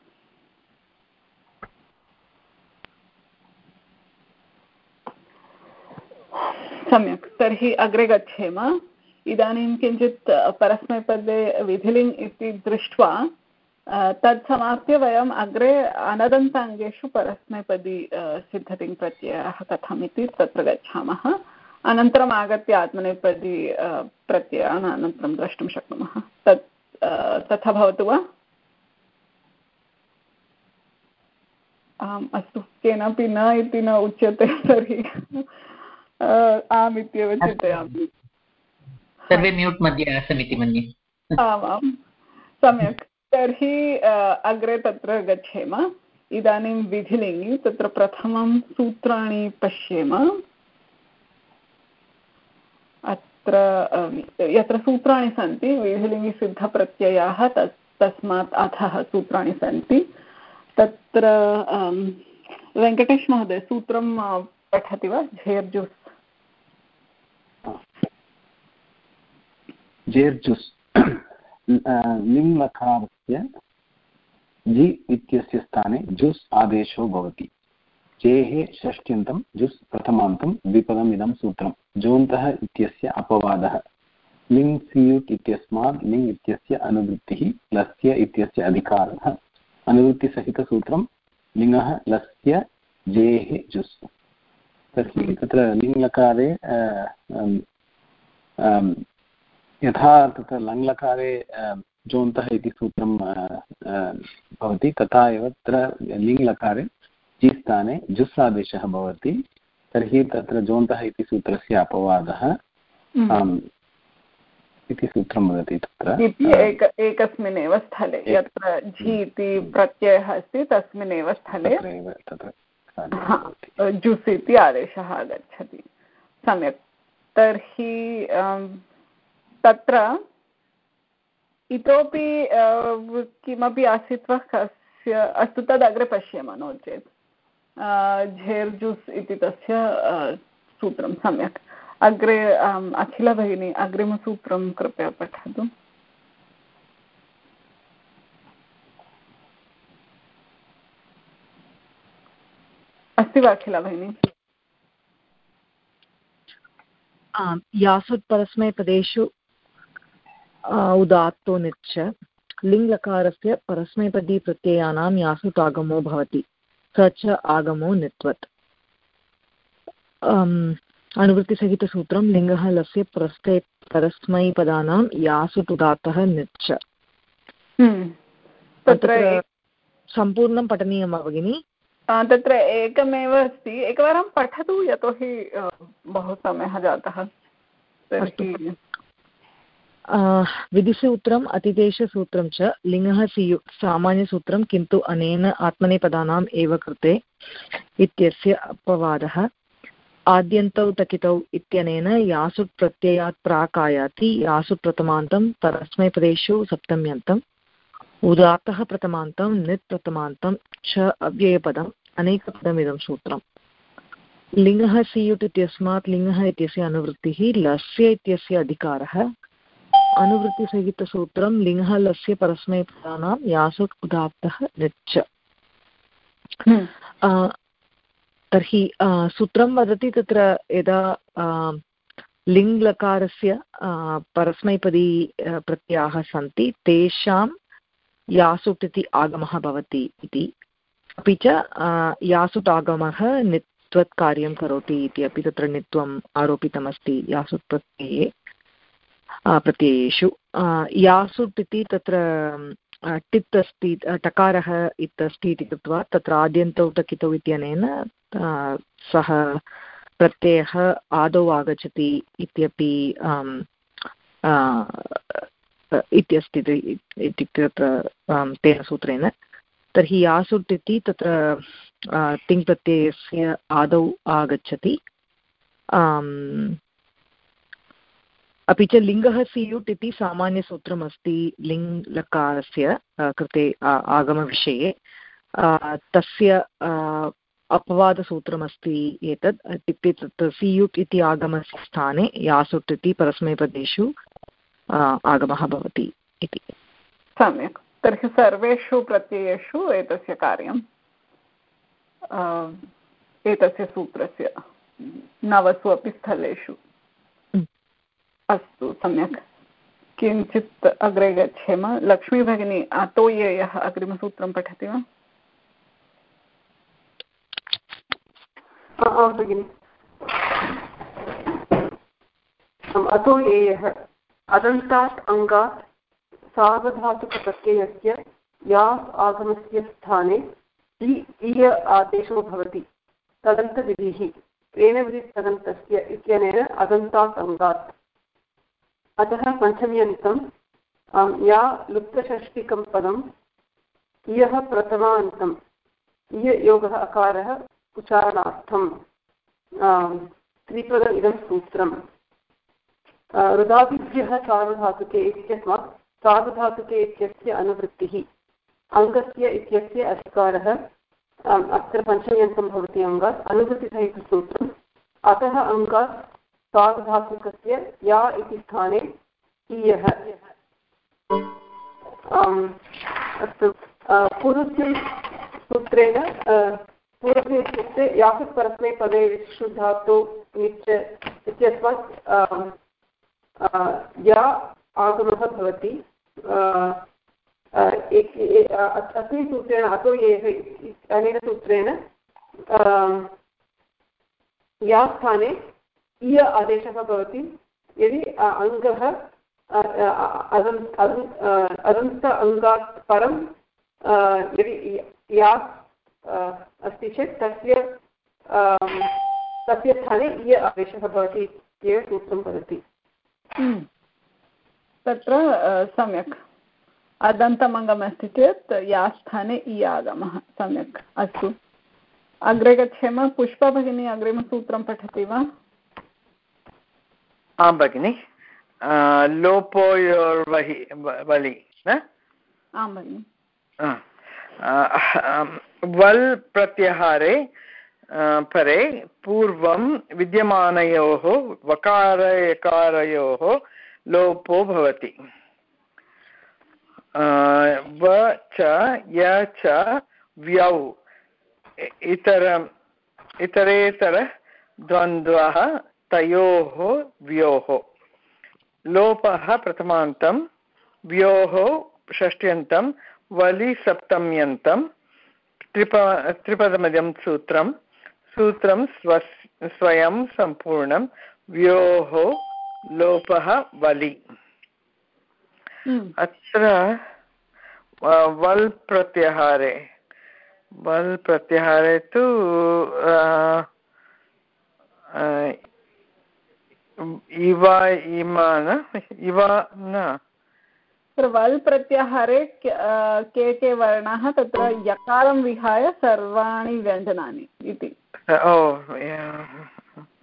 A: सम्यक्। तर्हि अग्रे गच्छेम। इदानीं किञ्चित् परस्मैपदे विधिलिङ् इति दृष्ट्वा तत् समाप्य वयम् अग्रे अनदन्ताङ्गेषु परस्मैपदी सिद्धतिङ् प्रत्ययः कथम् इति तत्र गच्छामः। अनन्तरम् आगत्य आत्मनेपदी प्रत्ययान् अनन्तरं द्रष्टुं शक्नुमः। तत् तथा भवतु वा? आम्, अस्तु। केनापि न इति न उच्यते तर्हि। आम् इत्येव चिन्तयामि।
E: सर्वे म्यूट् मध्ये आसन् इति मन्ये।
A: आमां सम्यक्। तर्हि अग्रे तत्र गच्छेम। इदानीं विधिलिङ्गि तत्र प्रथमं सूत्राणि पश्येम। अत्र यत्र सूत्राणि सन्ति विधिलिङ्गिसिद्धप्रत्ययाः तस् तस्मात् अधः सूत्राणि सन्ति। तत्र वेङ्कटेशमहोदय सूत्रं पठति वा? झेर्जुस्
F: जेर्जुस् लिङ्लकारस्य जि इत्यस्य स्थाने जुस् आदेशो भवति। जेः षष्ट्यन्तं, जुस् प्रथमान्तं द्विपदम् इदं सूत्रं। जोन्तः इत्यस्य अपवादः। लिङ् सियुट् इत्यस्मात् लिङ् इत्यस्य अनुवृत्तिः, लस्य इत्यस्य अधिकारः। अनुवृत्तिसहितसूत्रं लिङ्गः, लस्य, जेः, जुस्। तर्हि तत्र लिङ्लकारे यथा तत्र लङ्लकारे जोन्तः इति सूत्रं भवति तथा एव तत्र लिङ्लकारे जि स्थाने जुस् आदेशः भवति तर्हि तत्र जोन्तः इति सूत्रस्य अपवादः इति सूत्रं वदति तत्र
A: एक एकस्मिन् एव स्थले यत्र झि इति प्रत्ययः अस्ति तस्मिन् एव स्थले जुस् इति आदेशः आगच्छति सम्यक्। तर्हि तत्र इतोपि किमपि आसीत् वा कस्य, अस्तु तद् अग्रे पश्यामः, नो चेत्। झेर्जुस् इति तस्य सूत्रं सम्यक्। अग्रे अखिला भगिनी, अग्रिमसूत्रं कृपया पठतु। अस्ति वा अखिला भगिनी?
B: यासुत् परस्मैपदेषु उदात्तो निच्च लिङ्लकारस्य परस्मैपदीप्रत्ययानां यासुत् आगमो भवति स च आगमो नित्वत् अनुवृत्तिसहितसूत्रं लिङ्गः लस्य परस्मै परस्मैपदानां यासुत् उदात्तः निच्च तत्र सम्पूर्णं पठनीयं वा भगिनि
A: तत्र एकमेव अस्ति एकवारं पठतु यतोहि बहु समयः जातः तर्हि
B: विधिसूत्रम् अतिदेशसूत्रं च लिङ्गः सियु सामान्यसूत्रं किन्तु अनेन आत्मनेपदानाम् एव कृते इत्यस्य अपवादः आद्यन्तौ टकितौ इत्यनेन यासुट् प्रत्ययात् प्राक् आयाति यासुट् प्रथमान्तं परस्मैपदेषु सप्तम्यन्तम् उदात्तः प्रथमान्तं नित् प्रथमान्तं च अव्ययपदम् अनेकपदमिदं सूत्रम् लिङ्गः सियुट् इत्यस्मात् लिङ्गः इत्यस्य अनुवृत्तिः लस्य इत्यस्य अधिकारः अनुवृत्तिसहितसूत्रं लिङ्गः लस्य परस्मैपदानां यासुट् उदात्तः निच्च हम्म। तर्हि सूत्रं वदति तत्र यदा लिङ्लकारस्य परस्मैपदी प्रत्ययाः सन्ति तेषां यासुट् इति आगमः भवति इति। अपि च यासुट् आगमः नित्वत् कार्यं करोति इति अपि तत्र नित्वम् आरोपितमस्ति यासुट् प्रत्यये प्रत्ययेषु। यासुट् इति तत्र टित् अस्ति टकारः इत्यस्ति इति कृत्वा तत्र आद्यन्तौ टकितौ इत्यनेन सः प्रत्ययः आदौ आगच्छति इत्यपि इत्यस्ति इत्युक्ते तत्र तेन सूत्रेण। तर्हि यासुट् इति तत्र तिङ्प्रत्ययस्य आदौ आगच्छति। अपि च लिङ्गः सियुट् इति सामान्यसूत्रमस्ति लिङ् लकारस्य कृते आगमविषये। तस्य अपवादसूत्रमस्ति एतत् इत्युक्ते तत् सियुट् इति आगमस्य स्थाने यासुट् इति परस्मैपदेषु आगमः भवति इति।
A: सम्यक्। तर्हि सर्वेषु प्रत्ययेषु एतस्य कार्यम् एतस्य सूत्रस्य, नवसु अपि स्थलेषु। अस्तु, सम्यक्। किञ्चित् अग्रे गच्छेम। लक्ष्मीभगिनी अतो ये यः अग्रिमसूत्रं पठति वा?
G: भगिनि। अदन्तात् अङ्गात् सार्वधातुकप्रत्ययस्य या आगमस्य स्थाने इय आदेशो भवति। तदन्तविधिः। तेन विधिस्तदन्तस्य इत्यनेन अदन्तात् अङ्गात्। अतः पञ्चम्यन्तं या लुप्तषष्टिकं पदम् इयः प्रथमान्तम् इय योगः अकारः उच्चारणार्थं त्रिपद इदं सूत्रम्। रुदादिभ्यः सार्वधातुके इत्यस्मात् सार्वधातुके इत्यस्य अनुवृत्तिः, अङ्गस्य इत्यस्य अधिकारः अत्र पञ्चम्यन्तं भवति अङ्गात्, अनुवृत्तिसहितसूत्रम्, अतः अङ्गात् सार्वधातुकस्य या इति स्थाने कीयः अस्तु। पूर्वस्मिन् सूत्रेण पूर्वस्मिन् इत्युक्ते यावत् परस्मै पदे विशुधातु निच् इत्यस्मात् या आगमः भवति। अस्मिन् सूत्रेण, अतो एव अनेन सूत्रेण या स्थाने इय आदेशः भवति। यदि अङ्गः अदन्त अङ्गात् परं यदि या अस्ति चेत् तस्य तस्य स्थाने इय आदेशः भवति इत्येव सूत्रं वदति।
A: हम्म। तत्र सम्यक्। अदन्तमङ्गमस्ति चेत् या स्थाने इ आगमः। सम्यक्। अस्तु। अग्रे गच्छेम पुष्पा भगिनी अग्रिमसूत्रं पठति वा?
H: आं भगिनि लोपोयोर्वहि वलि
A: आं भगिनि।
H: वल् प्रत्याहारे परे पूर्वं विद्यमानयोः वकारयकारयोः लोपो भवति। व च य च व्यौ इतर इतरेतरद्वन्द्वः तयोः व्योः लोपः प्रथमान्तं व्योः षष्ट्यन्तं वलिसप्तम्यन्तं त्रिप त्रिपदमजं सूत्रं सूत्रं स्व स्वयं सम्पूर्णं व्योः लोपः वलि हम्म। अत्र वल् प्रत्याहारे वल् प्रत्याहारे तु इवा इमा न? इवा न?
A: वल् प्रत्याहारे के के वर्णाः तत्र यकारं विहाय सर्वाणि व्यञ्जनानि इति।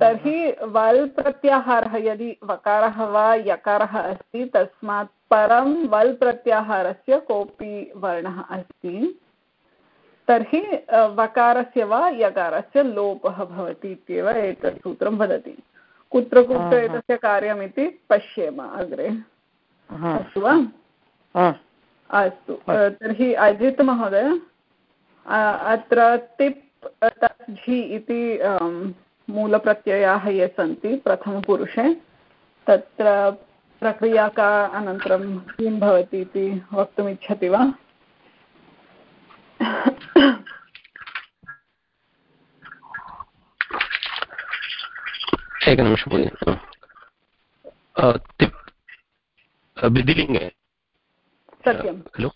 A: तर्हि वल् प्रत्याहारः यदि वकारः वा यकारः अस्ति तस्मात् परं वल् प्रत्याहारस्य कोऽपि वर्णः अस्ति। तर्हि वकारस्य वा यकारस्य लोपः भवति इत्येव एतत् सूत्रं वदति। कुत्र कुत्र एतस्य कार्यमिति पश्येम अग्रे। अस्तु वा? अस्तु तर्हि अजित् महोदय अत्र तिप् तत् झि इति मूलप्रत्ययाः ये सन्ति प्रथमपुरुषे तत्र प्रक्रिया का अनन्तरं किं भवति इति वक्तुमिच्छति वा?
I: एकनिमिषं
A: सत्यं
I: खलु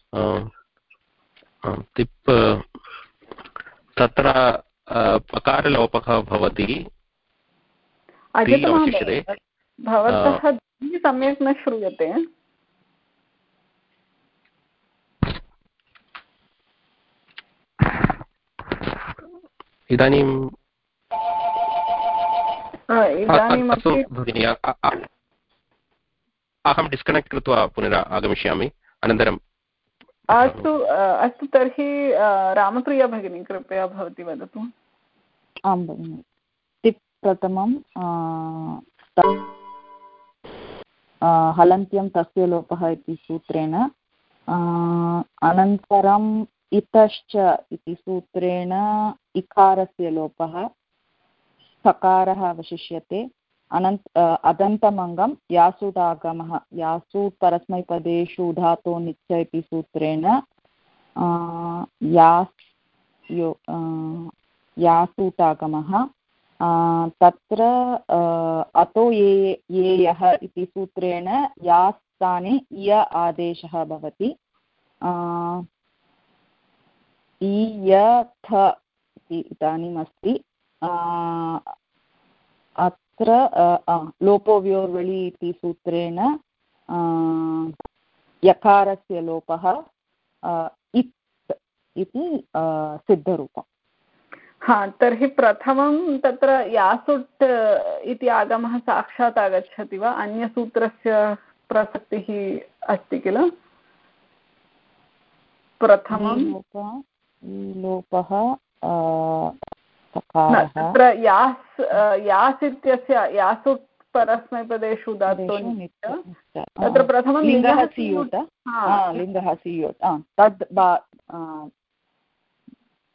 I: तिप् तत्र पकारलोपः भवति।
A: भवतः सम्यक् न श्रूयते।
I: इदानीं
A: इदानीमपि
I: अहं डिस्कनेक्ट् कृत्वा पुनः आगमिष्यामि. अनन्तरं
A: अस्तु अस्तु तर्हि रामप्रिया भगिनी कृपया भवती वदतु.
C: आं भगिनि टिप् प्रथमं हलन्त्यं तस्य लोपः इति सूत्रेण अनन्तरम् इतश्च इति सूत्रेण इकारस्य लोपः सकारः अवशिष्यते। अनन्त अदन्तमङ्गं यासुडागमः यासूट् परस्मैपदेषु धातो नित्य इति सूत्रेण यास्, यो यासूटागमः तत्र अतो ये येयः इति सूत्रेण यास्थाने इय आदेशः भवति। इयथ इति इदानीम् अत्र लोपोव्योर्वळि इति सूत्रेण यकारस्य लोपः इत् इति सिद्धरूपम्
A: हा तर्हि प्रथमं तत्र यासुट् इति आगमः साक्षात् आगच्छति वा अन्यसूत्रस्य प्रसक्तिः अस्ति किल प्रथमं
C: लोपः
A: तत्र यास् यास् इत्यस्य यासुट् परस्मैपदेषु धातु तत्र प्रथमं
C: लिङ्गः सियुट लिङ्गः सियुट् तद्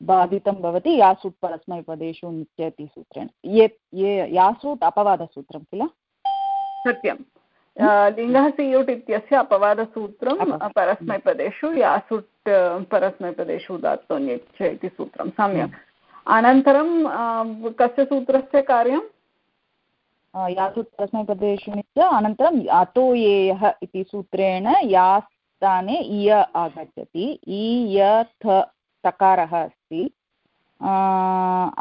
C: बाधितं भवति यासुट् परस्मैपदेषु नित्य इति सूत्रेण ये ये यासुट् अपवादसूत्रं किल?
A: सत्यं लिङ्गः सियुट् इत्यस्य अपवादसूत्रं परस्मैपदेषु यासुट् परस्मैपदेषु दात्तोन्यच्च इति सूत्रं। सम्यक्। अनन्तरं कस्य सूत्रस्य कार्यं?
C: यासुट् परस्मैपदेषु नित्य अनन्तरम् अतो येयः इति सूत्रेण यास्थाने इय आगच्छति। इयथ तकारः अस्ति।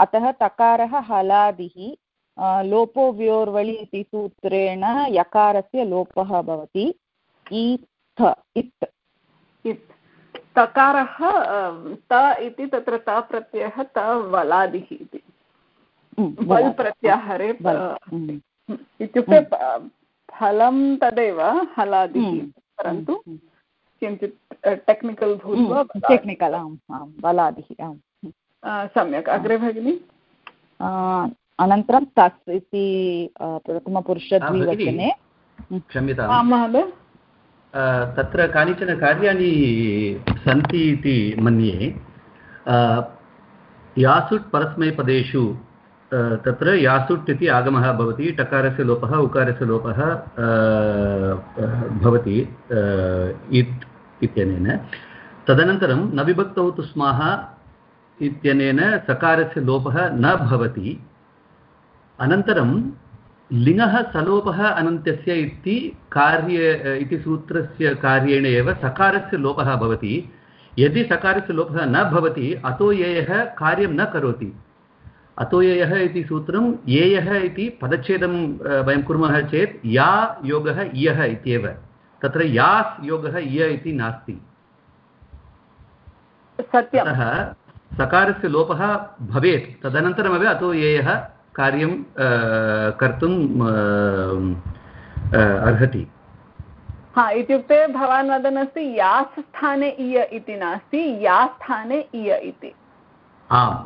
C: अतः तकारः हलादिः। लोपो व्योर्वळि इति सूत्रेण यकारस्य लोपः भवति। इथ इत्।
A: इत्। तकारः त इति तत्र त प्रत्ययः त वलादिः इति। वल् प्रत्याहारे इत्युक्ते फलं तदेव हलादिः परन्तु किञ्चित् टेक्निकल् भूत्वा
C: टेक्निकल् आम् आं बलादिः आम्
A: सम्यक्। अग्रे भगिनि?
C: अनन्तरं तस् इति प्रथमपुरुषद्विवचने
D: क्षम्यताम्।
A: आं महोदय।
D: तत्र कानिचन कार्याणि सन्ति इति मन्ये। यासुट् परस्मैपदेषु तत्र यासुट् इति आगमः भवति, टकारस्य लोपः, उकारस्य लोपः भवति इत् इत्यनेन। तदनन्तरं न विभक्तौ तु स्मः इत्यनेन सकारस्य लोपः न भवति। अनन्तरं लिङः सलोपः अनन्त्यस्य इति कार्य इति सूत्रस्य कार्येण एव सकारस्य लोपः भवति। यदि सकारस्य लोपः न भवति अतो येयः कार्यं न करोति। अतो येयः इति सूत्रं येयः इति पदच्छेदं वयं कुर्मः चेत् या योगः इयः इत्येव। तत्र यास् योगः इय इति नास्ति।
A: सत्यतः
D: सकारस्य लोपः भवेत्। तदनन्तरमेव अतो येयः कार्यं कर्तुम् अर्हति।
A: हा इत्युक्ते भवान् वदन् अस्ति यास् स्थाने इय इति नास्ति या स्थाने इय इति।
D: आम्।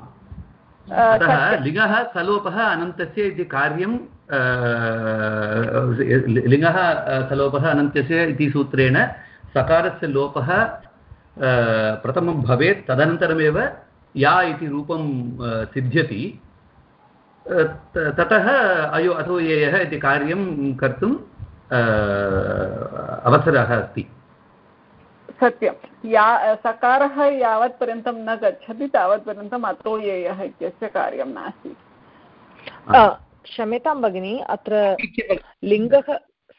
D: अतः लिङ्गः सलोपः अनन्तस्य इति कार्यं लिङ्गः सलोपः अनन्तस्य इति सूत्रेण सकारस्य लोपः प्रथमं भवेत् तदनन्तरमेव या इति रूपं सिद्ध्यति। ततः अयो अथो येयः इति कार्यं कर्तुं अवसरः अस्ति।
A: सत्यं। या सकारः यावत्पर्यन्तं न गच्छति तावत्पर्यन्तम् अतो येयः इत्यस्य कार्यं नास्ति।
B: क्षम्यतां भगिनि अत्र लिङ्गः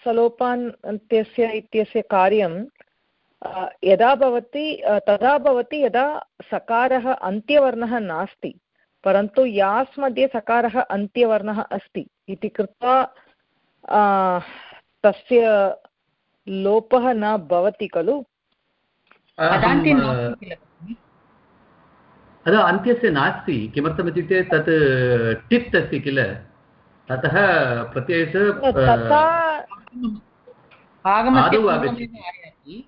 B: सलोपान्त्यस्य इत्यस्य कार्यं यदा भवति तदा भवति यदा सकारः अन्त्यवर्णः नास्ति। परन्तु यास् मध्ये सकारः अन्त्यवर्णः अस्ति इति कृत्वा तस्य लोपः न भवति खलु?
D: अतः अन्त्यस्य नास्ति किमर्थमित्युक्ते तत् टिप् अस्ति किल? अतः प्रत्ययस्य आदौ आगच्छति।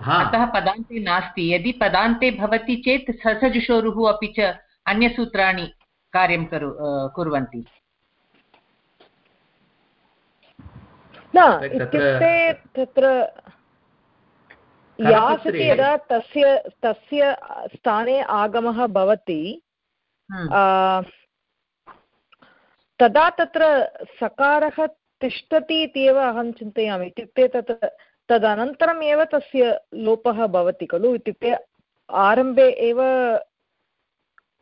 E: अतः पदान्ते नास्ति। यदि पदान्ते भवति चेत् ससजुषोरुः अपि च अन्यसूत्राणि कार्यं करो कुर्वन्ति।
B: न इत्युक्ते तत्र यास् इति यदा तस्य तस्य स्थाने आगमः भवति तदा तत्र सकारः तिष्ठति इत्येव अहं चिन्तयामि। इत्युक्ते तत् तदनन्तरम् एव तस्य लोपः भवति खलु। इत्युक्ते आरम्भे एव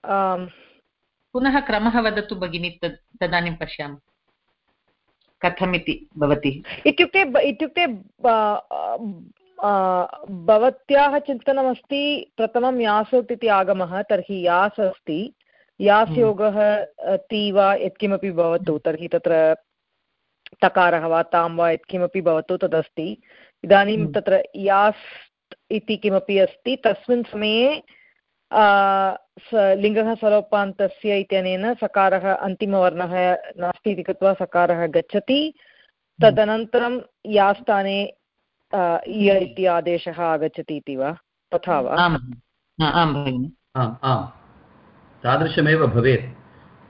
E: पुनः क्रमः वदतु भगिनि तद् तदानीं पश्यामः। कथमिति भवति?
B: इत्युक्ते इत्युक्ते भवत्याः चिन्तनमस्ति प्रथमं यासोट् इति आगमः तर्हि यास् अस्ति। यास् योगः ति वा यत्किमपि भवतु तर्हि तत्र तकारः वा तां वा यत्किमपि भवतु तदस्ति। इदानीं तत्र यास् इति किमपि अस्ति तस्मिन् समये लिङ्गः सलोपान्तस्य इत्यनेन सकारः अन्तिमवर्णः नास्ति इति कृत्वा सकारः गच्छति। तदनन्तरं या स्थाने इय इति आदेशः आगच्छति इति वा? तथा वा?
E: आं भगिनि।
D: तादृशमेव भवेत्।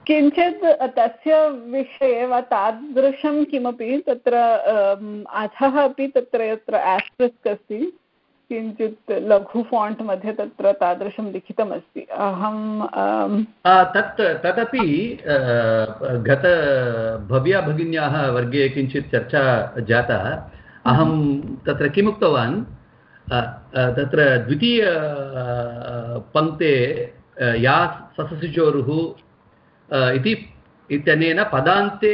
A: किञ्चित् तस्य विषये वा तादृशं किमपि तत्र अधः अपि तत्र यत्र आस्ट्रिस्क् अस्ति। किञ्चित् लघु फाण्ट् मध्ये तत्र तादृशं लिखितमस्ति. अहं
D: तत्, तदपि गत भव्या भगिन्याः वर्गे किञ्चित् चर्चा जाता. अहं तत्र किमुक्तवान्? तत्र द्वितीय पङ्क्ते या सससिचोरुः इति, इत्यनेन पदान्ते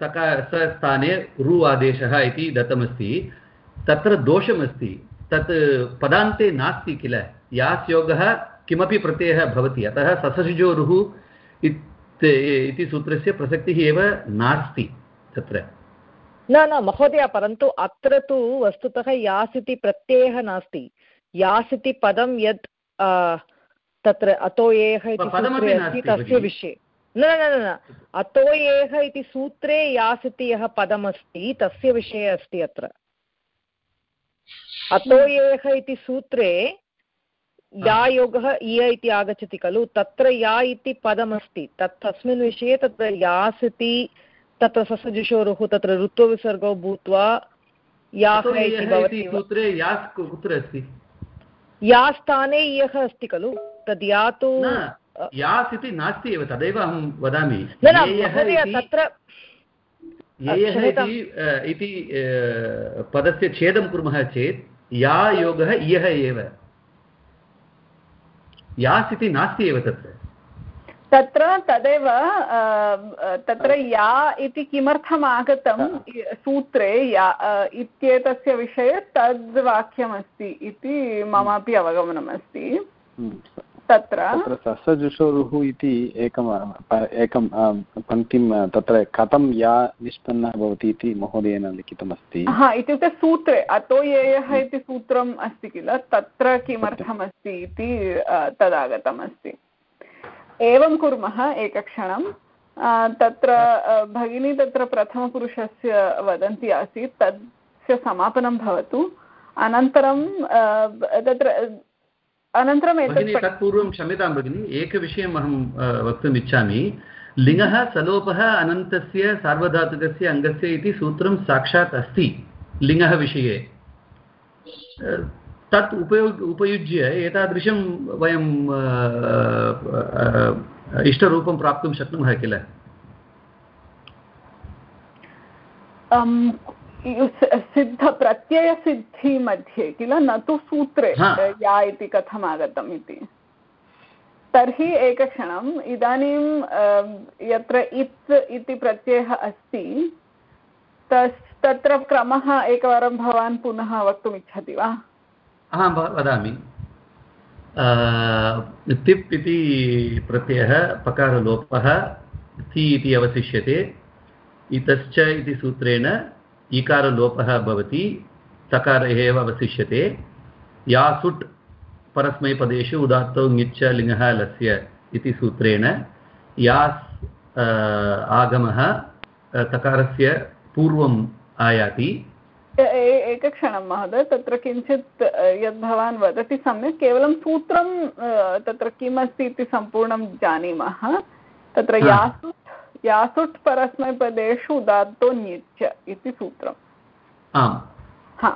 D: सका स्थाने रु आदेशः इति दत्तमस्ति. तत्र दोषमस्ति. तत् पदान्ते नास्ति किल? यास् योगः किमपि प्रत्ययः भवति। अतः सससिजोरुः इति सूत्रस्य प्रसक्तिः एव नास्ति तत्र।
B: न न महोदय परन्तु अत्र तु वस्तुतः यास् इति प्रत्ययः नास्ति। यास् इति पदं यत् तत्र अतोयेः इति सूत्रे अस्ति तस्य विषये। न न न न अतोयेः इति सूत्रे यास् इति यः पदमस्ति तस्य विषये अस्ति अत्र। अतोयेः इति सूत्रे या योगः इय इति आगच्छति खलु तत्र या इति पदमस्ति तत् तस्मिन् विषये तत्र यास् इति तत्र ससजुषोरुः तत्र ऋत्वविसर्गौ भूत्वा याः इति भवति
D: सूत्रे यास् कुत्र अस्ति?
B: या स्थाने इयः अस्ति खलु तद् या तु
D: यास् इति नास्ति एव तदेव अहं वदामि।
B: न न महोदय तत्र
D: इति पदस्य छेदं कुर्मः चेत् या योगः इयः एव। यास् इति नास्ति एव तत्र।
A: तत्र तदेव तत्र या इति किमर्थम् आगतं सूत्रे या इत्येतस्य विषये तद् वाक्यमस्ति इति ममापि अवगमनमस्ति। तत्र?
F: ससजुषोरुः इति एकम् एकं पङ्क्तिं तत्र कथं या निष्पन्नः भवति इति महोदयेन लिखितमस्ति।
A: हा इत्युक्ते सूत्रे अतो येयः इति सूत्रम् अस्ति किल तत्र किमर्थमस्ति इति तदागतमस्ति। एवं कुर्मः एकक्षणं तत्र भगिनी तत्र प्रथमपुरुषस्य वदन्ती आसीत् तस्य समापनं भवतु। अनन्तरं तत्र अनन्तरम् एतत्
D: तत्पूर्वं क्षम्यतां भगिनि एकविषयम् अहं वक्तुम् इच्छामि। लिङ्गः सलोपः अनन्तस्य सार्वधातुकस्य अङ्गस्य इति सूत्रं साक्षात् अस्ति लिङ्गः विषये। तत् उपयोग उपयुज्य एतादृशं वयं इष्टरूपं प्राप्तुं शक्नुमः किल?
A: अम्, स- सिद्धप्रत्ययसिद्धिमध्ये किल न तु सूत्रे
D: हा.
A: या इति कथम् आगतम् इति। तर्हि एकक्षणम् इदानीं यत्र इत् इति प्रत्ययः अस्ति तस् तत्र क्रमः एकवारं भवान् पुनः वक्तुम् इच्छति वा
D: अहं वदामि तिप् इति प्रत्ययः पकारलोपः ति इति अवशिष्यते इतश्च इति सूत्रेण इकारलोपः भवति तकारः एव अवशिष्यते। यासुट् परस्मैपदेषु उदात्तौ ङिच्च लिङ्गः लस्य इति सूत्रेण यास् आगमः तकारस्य पूर्वम् आयाति।
A: एकक्षणं महोदय तत्र किञ्चित् यद् भवान् वदति सम्यक् केवलं सूत्रं तत्र किमस्ति इति सम्पूर्णं जानीमः। तत्र
D: हा.
A: यासुट् परस्मैपदेषु उदात्तो ञिच् इति सूत्रम्।
D: आम्।
A: हा।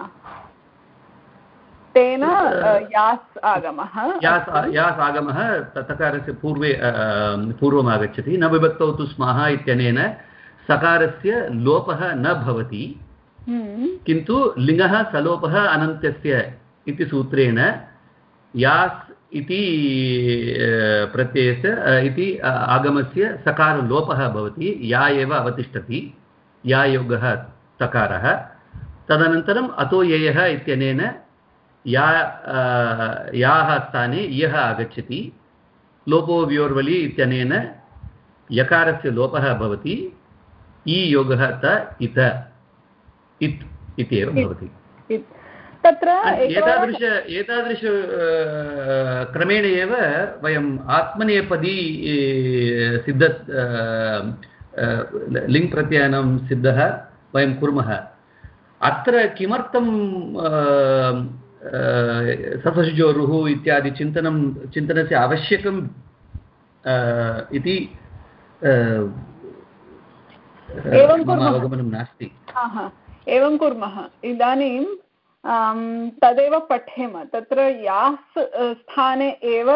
A: तेन यास् आगमः।
D: यास् यास् आगमः तकारस्य पूर्वे पूर्वम् आगच्छति न विभक्तौ तु स्मः इत्यनेन सकारस्य लोपः न भवति।
A: हम्म,
D: किन्तु लिङ्गः सलोपः अनन्त्यस्य इति सूत्रेण यास् इति प्रत्ययस्य इति आगमस्य सकारलोपः भवति या एव अवतिष्ठति या योगः तकारः। तदनन्तरम् अतो ययः इत्यनेन या याः स्थाने इयः आगच्छति लोपो व्योर्वलि इत्यनेन यकारस्य लोपः भवति इ योगः त इत इत् इत्येव भवति।
A: इत्- तत्र
D: एतादृश एतादृश क्रमेण एव वयम् आत्मनेपदी सिद्ध अ, अ, लिङ् प्रत्ययनं सिद्धः वयं कुर्मः। अत्र किमर्थं ससजुजोरुः इत्यादि चिन्तनं चिन्तनस्य आवश्यकं अ, इति
A: एवं
D: मम
A: कुर्मः।
D: अवगमनं नास्ति।
A: एवं कुर्मः। इदानीं तदेव पठेम। तत्र यास् स्थाने एव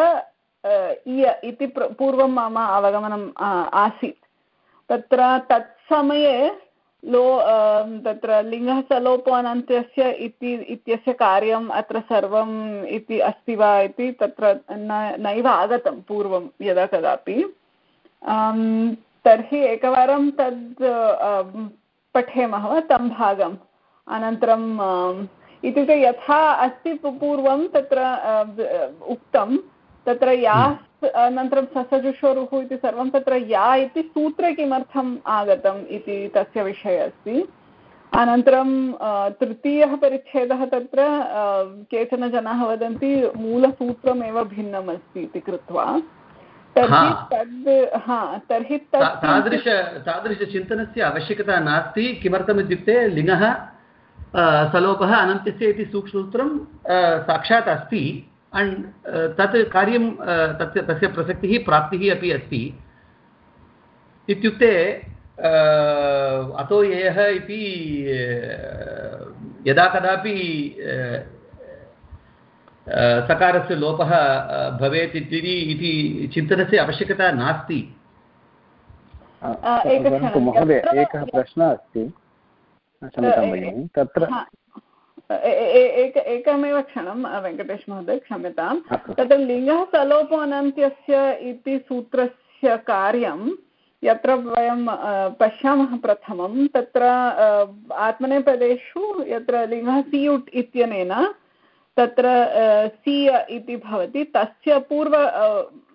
A: इय इति पूर्वं मम अवगमनम् आसीत्। तत्र तत्समये लो तत्र लिङ्गः सलोपो अनन्त्यस्य इति, इत्यस्य कार्यम् अत्र सर्वम् इति अस्ति वा इति तत्र न, नैव आगतं पूर्वं यदा कदापि। तर्हि एकवारं तद् पठेमः वा तं भागम्? अनन्तरं इत्युक्ते यथा अस्ति पूर्वं तत्र उक्तं तत्र यास् अनन्तरं ससजुषोरुः इति सर्वं तत्र या इति सूत्रे किमर्थम् आगतम् इति तस्य विषये अस्ति। अनन्तरं तृतीयः परिच्छेदः तत्र केचन जनाः वदन्ति मूलसूत्रमेव भिन्नम् अस्ति इति कृत्वा। तर्हि तद् हा तर्हि
D: तादृश तादृशचिन्तनस्य आवश्यकता नास्ति। किमर्थम् इत्युक्ते लिङ्गः सलोपः अनन्त्यस्य इति सूक्ष्मसूत्रं साक्षात् अस्ति अण्ड् तत् कार्यं अ, तस्य तस्य प्रसक्तिः प्राप्तिः अपि अस्ति इत्युक्ते अतो येयः इति यदा कदापि सकारस्य लोपः भवेत् इति इति चिन्तनस्य आवश्यकता नास्ति।
F: महोदय एकः प्रश्नः अस्ति क्षम्यतां भगिनि। तत्र
A: एक एकमेव क्षणं वेङ्कटेश महोदय क्षम्यताम्।
F: अस्तु।
A: तत्र लिङ्गः सलोपोऽनन्त्यस्य इति सूत्रस्य कार्यं यत्र वयं पश्यामः प्रथमं तत्र आत्मनेपदेषु यत्र लिङ्गः सियुट् इत्यनेन तत्र सीय इति भवति तस्य पूर्व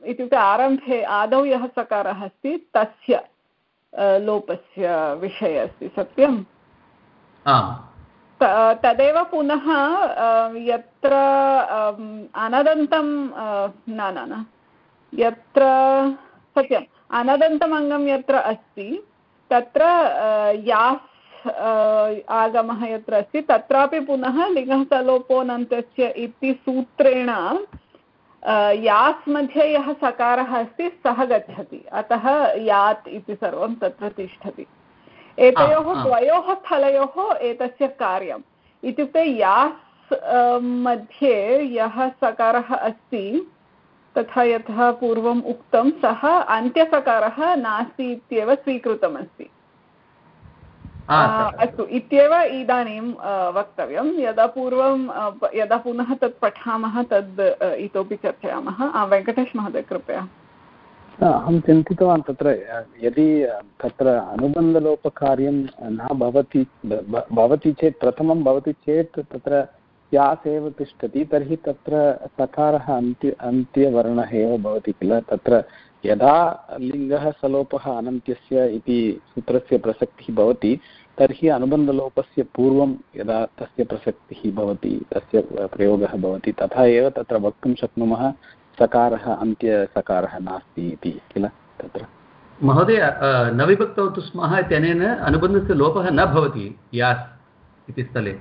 A: इत्युक्ते आरम्भे आदौ यः सकारः अस्ति तस्य लोपस्य विषये अस्ति सत्यम्? तदेव पुनः यत्र अनदन्तं न न यत्र, सत्यम् अनदन्तम् यत्र अस्ति, तत्र यास् आगमः यत्र अस्ति, तत्रापि पुनः लिङ्गः इति सूत्रेण यास् मध्ये यः सकारः अस्ति, सः गच्छति, अतः यात् इति सर्वं तत्र तिष्ठति। एतयोः द्वयोः स्थलयोः एतस्य कार्यम्। इत्युक्ते यास् मध्ये यः सकारः अस्ति तथा यथा पूर्वम् उक्तं सः अन्त्यसकारः नास्ति इत्येव स्वीकृतमस्ति। अस्तु इत्येव इदानीं वक्तव्यं। यदा पूर्वं यदा पुनः तत् पठामः तद् इतोपि चर्चयामः। वेङ्कटेश महोदय कृपया।
F: अहं चिन्तितवान् तत्र, यदि तत्र अनुबन्धलोपकार्यं न भवति भवति चेत्, प्रथमं भवति चेत् तत्र यास् एव तिष्ठति, तर्हि तत्र सकारः अन्त्य, अन्त्यवर्णः एव भवति किल? तत्र यदा लिङ्गः सलोपः अनन्त्यस्य इति सूत्रस्य प्रसक्तिः भवति, तर्हि अनुबन्धलोपस्य पूर्वं यदा तस्य प्रसक्तिः भवति, तस्य प्रयोगः भवति, तथा एव तत्र वक्तुं शक्नुमः सकारः अन्त्यसकारः नास्ति इति किल तत्र?
D: महोदय न विभक्तौ तु स्मः इत्यनेन अनुबन्धस्य लोपः न भवति यास् इति स्थले।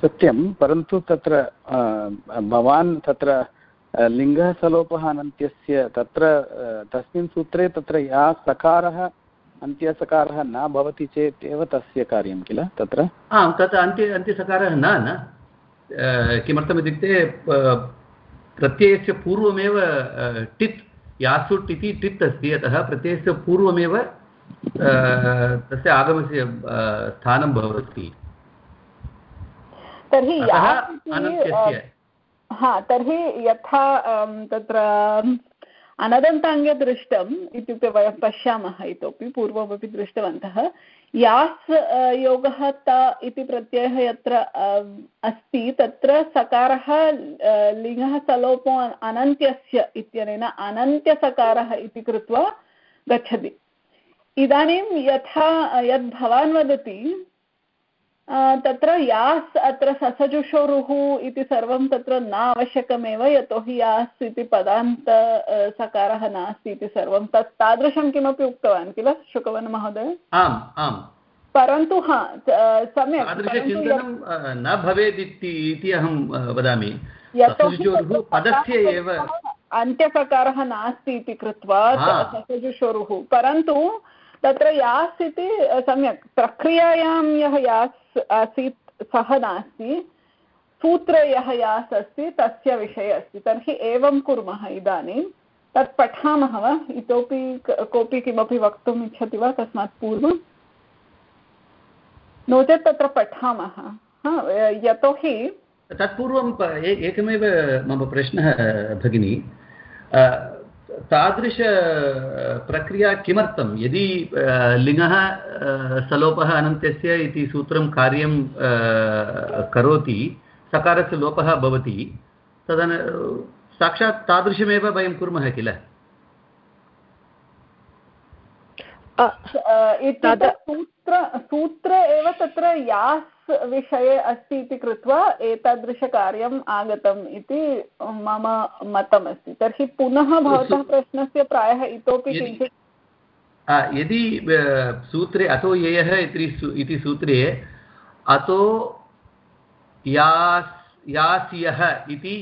F: सत्यं परन्तु तत्र भवान् तत्र लिङ्गः सलोपः अनन्त्यस्य तत्र तस्मिन् सूत्रे तत्र या सकारः अन्त्यसकारः न भवति चेत् एव तस्य कार्यं किल तत्र?
D: आम् तत् अन्त्य अन्त्यसकारः न न। किमर्थमित्युक्ते प्रत्ययस्य पूर्वमेव टित् यासुट् इति टित् अस्ति अतः प्रत्ययस्य पूर्वमेव तस्य आगमस्य स्थानं भवति।
A: तर्हि हा तर्हि यथा तत्र अनदन्ताङ्गे दृष्टम् इत्युक्ते वयं पश्यामः इतोपि पूर्वमपि दृष्टवन्तः यास् योगः त इति प्रत्ययः यत्र अस्ति, तत्र सकारः लिङ्गः सलोपो अनन्त्यस्य इत्यनेन अनन्त्यसकारः इति कृत्वा गच्छति। इदानीं यथा, यद् भवान् वदति तत्र यास् अत्र ससजुषोरुः इति सर्वं तत्र न आवश्यकमेव यतोहि यास् इति पदान्त सकारः नास्ति इति सर्वं तत् तादृशं किमपि उक्तवान् किल शुकवनमहोदय
D: आम् आम्।
A: परन्तु हा सम्यक्
D: न भवेत् इति अहं वदामि। पदस्य एव।
A: अन्त्यसकारः नास्ति इति कृत्वा ससजुषोरुः। परन्तु तत्र यास् इति सम्यक्, प्रक्रियायां यः यास् आसीत्, सः नास्ति, सूत्रे यः यास् अस्ति, तस्य विषये अस्ति। तर्हि एवं कुर्मः इदानीं। तत् पठामः वा? इतोपि कोऽपि किमपि वक्तुम् इच्छति वा तस्मात् पूर्वं? नो चेत् तत्र पठामः। यतोहि
D: तत्पूर्वं एकमेव मम प्रश्नः, भगिनी। तादृश प्रक्रिया किमर्थं? यदि लिङ्गः सलोपः अनन्त्यस्य इति सूत्रं कार्यं करोति सकारस्य लोपः भवति तदन साक्षात् तादृशमेव वयं कुर्मः किल?
A: सूत्र सूत्र एव तत्र यास् विषये अस्ति इति कृत्वा एतादृशकार्यम् आगतम् इति मम मतमस्ति। तर्हि पुनः भवतः प्रश्नस्य प्रायः इतोपि किञ्चित्
D: यदि सूत्रे अतो येयः इति सूत्रे अतो यास् यास्यः इति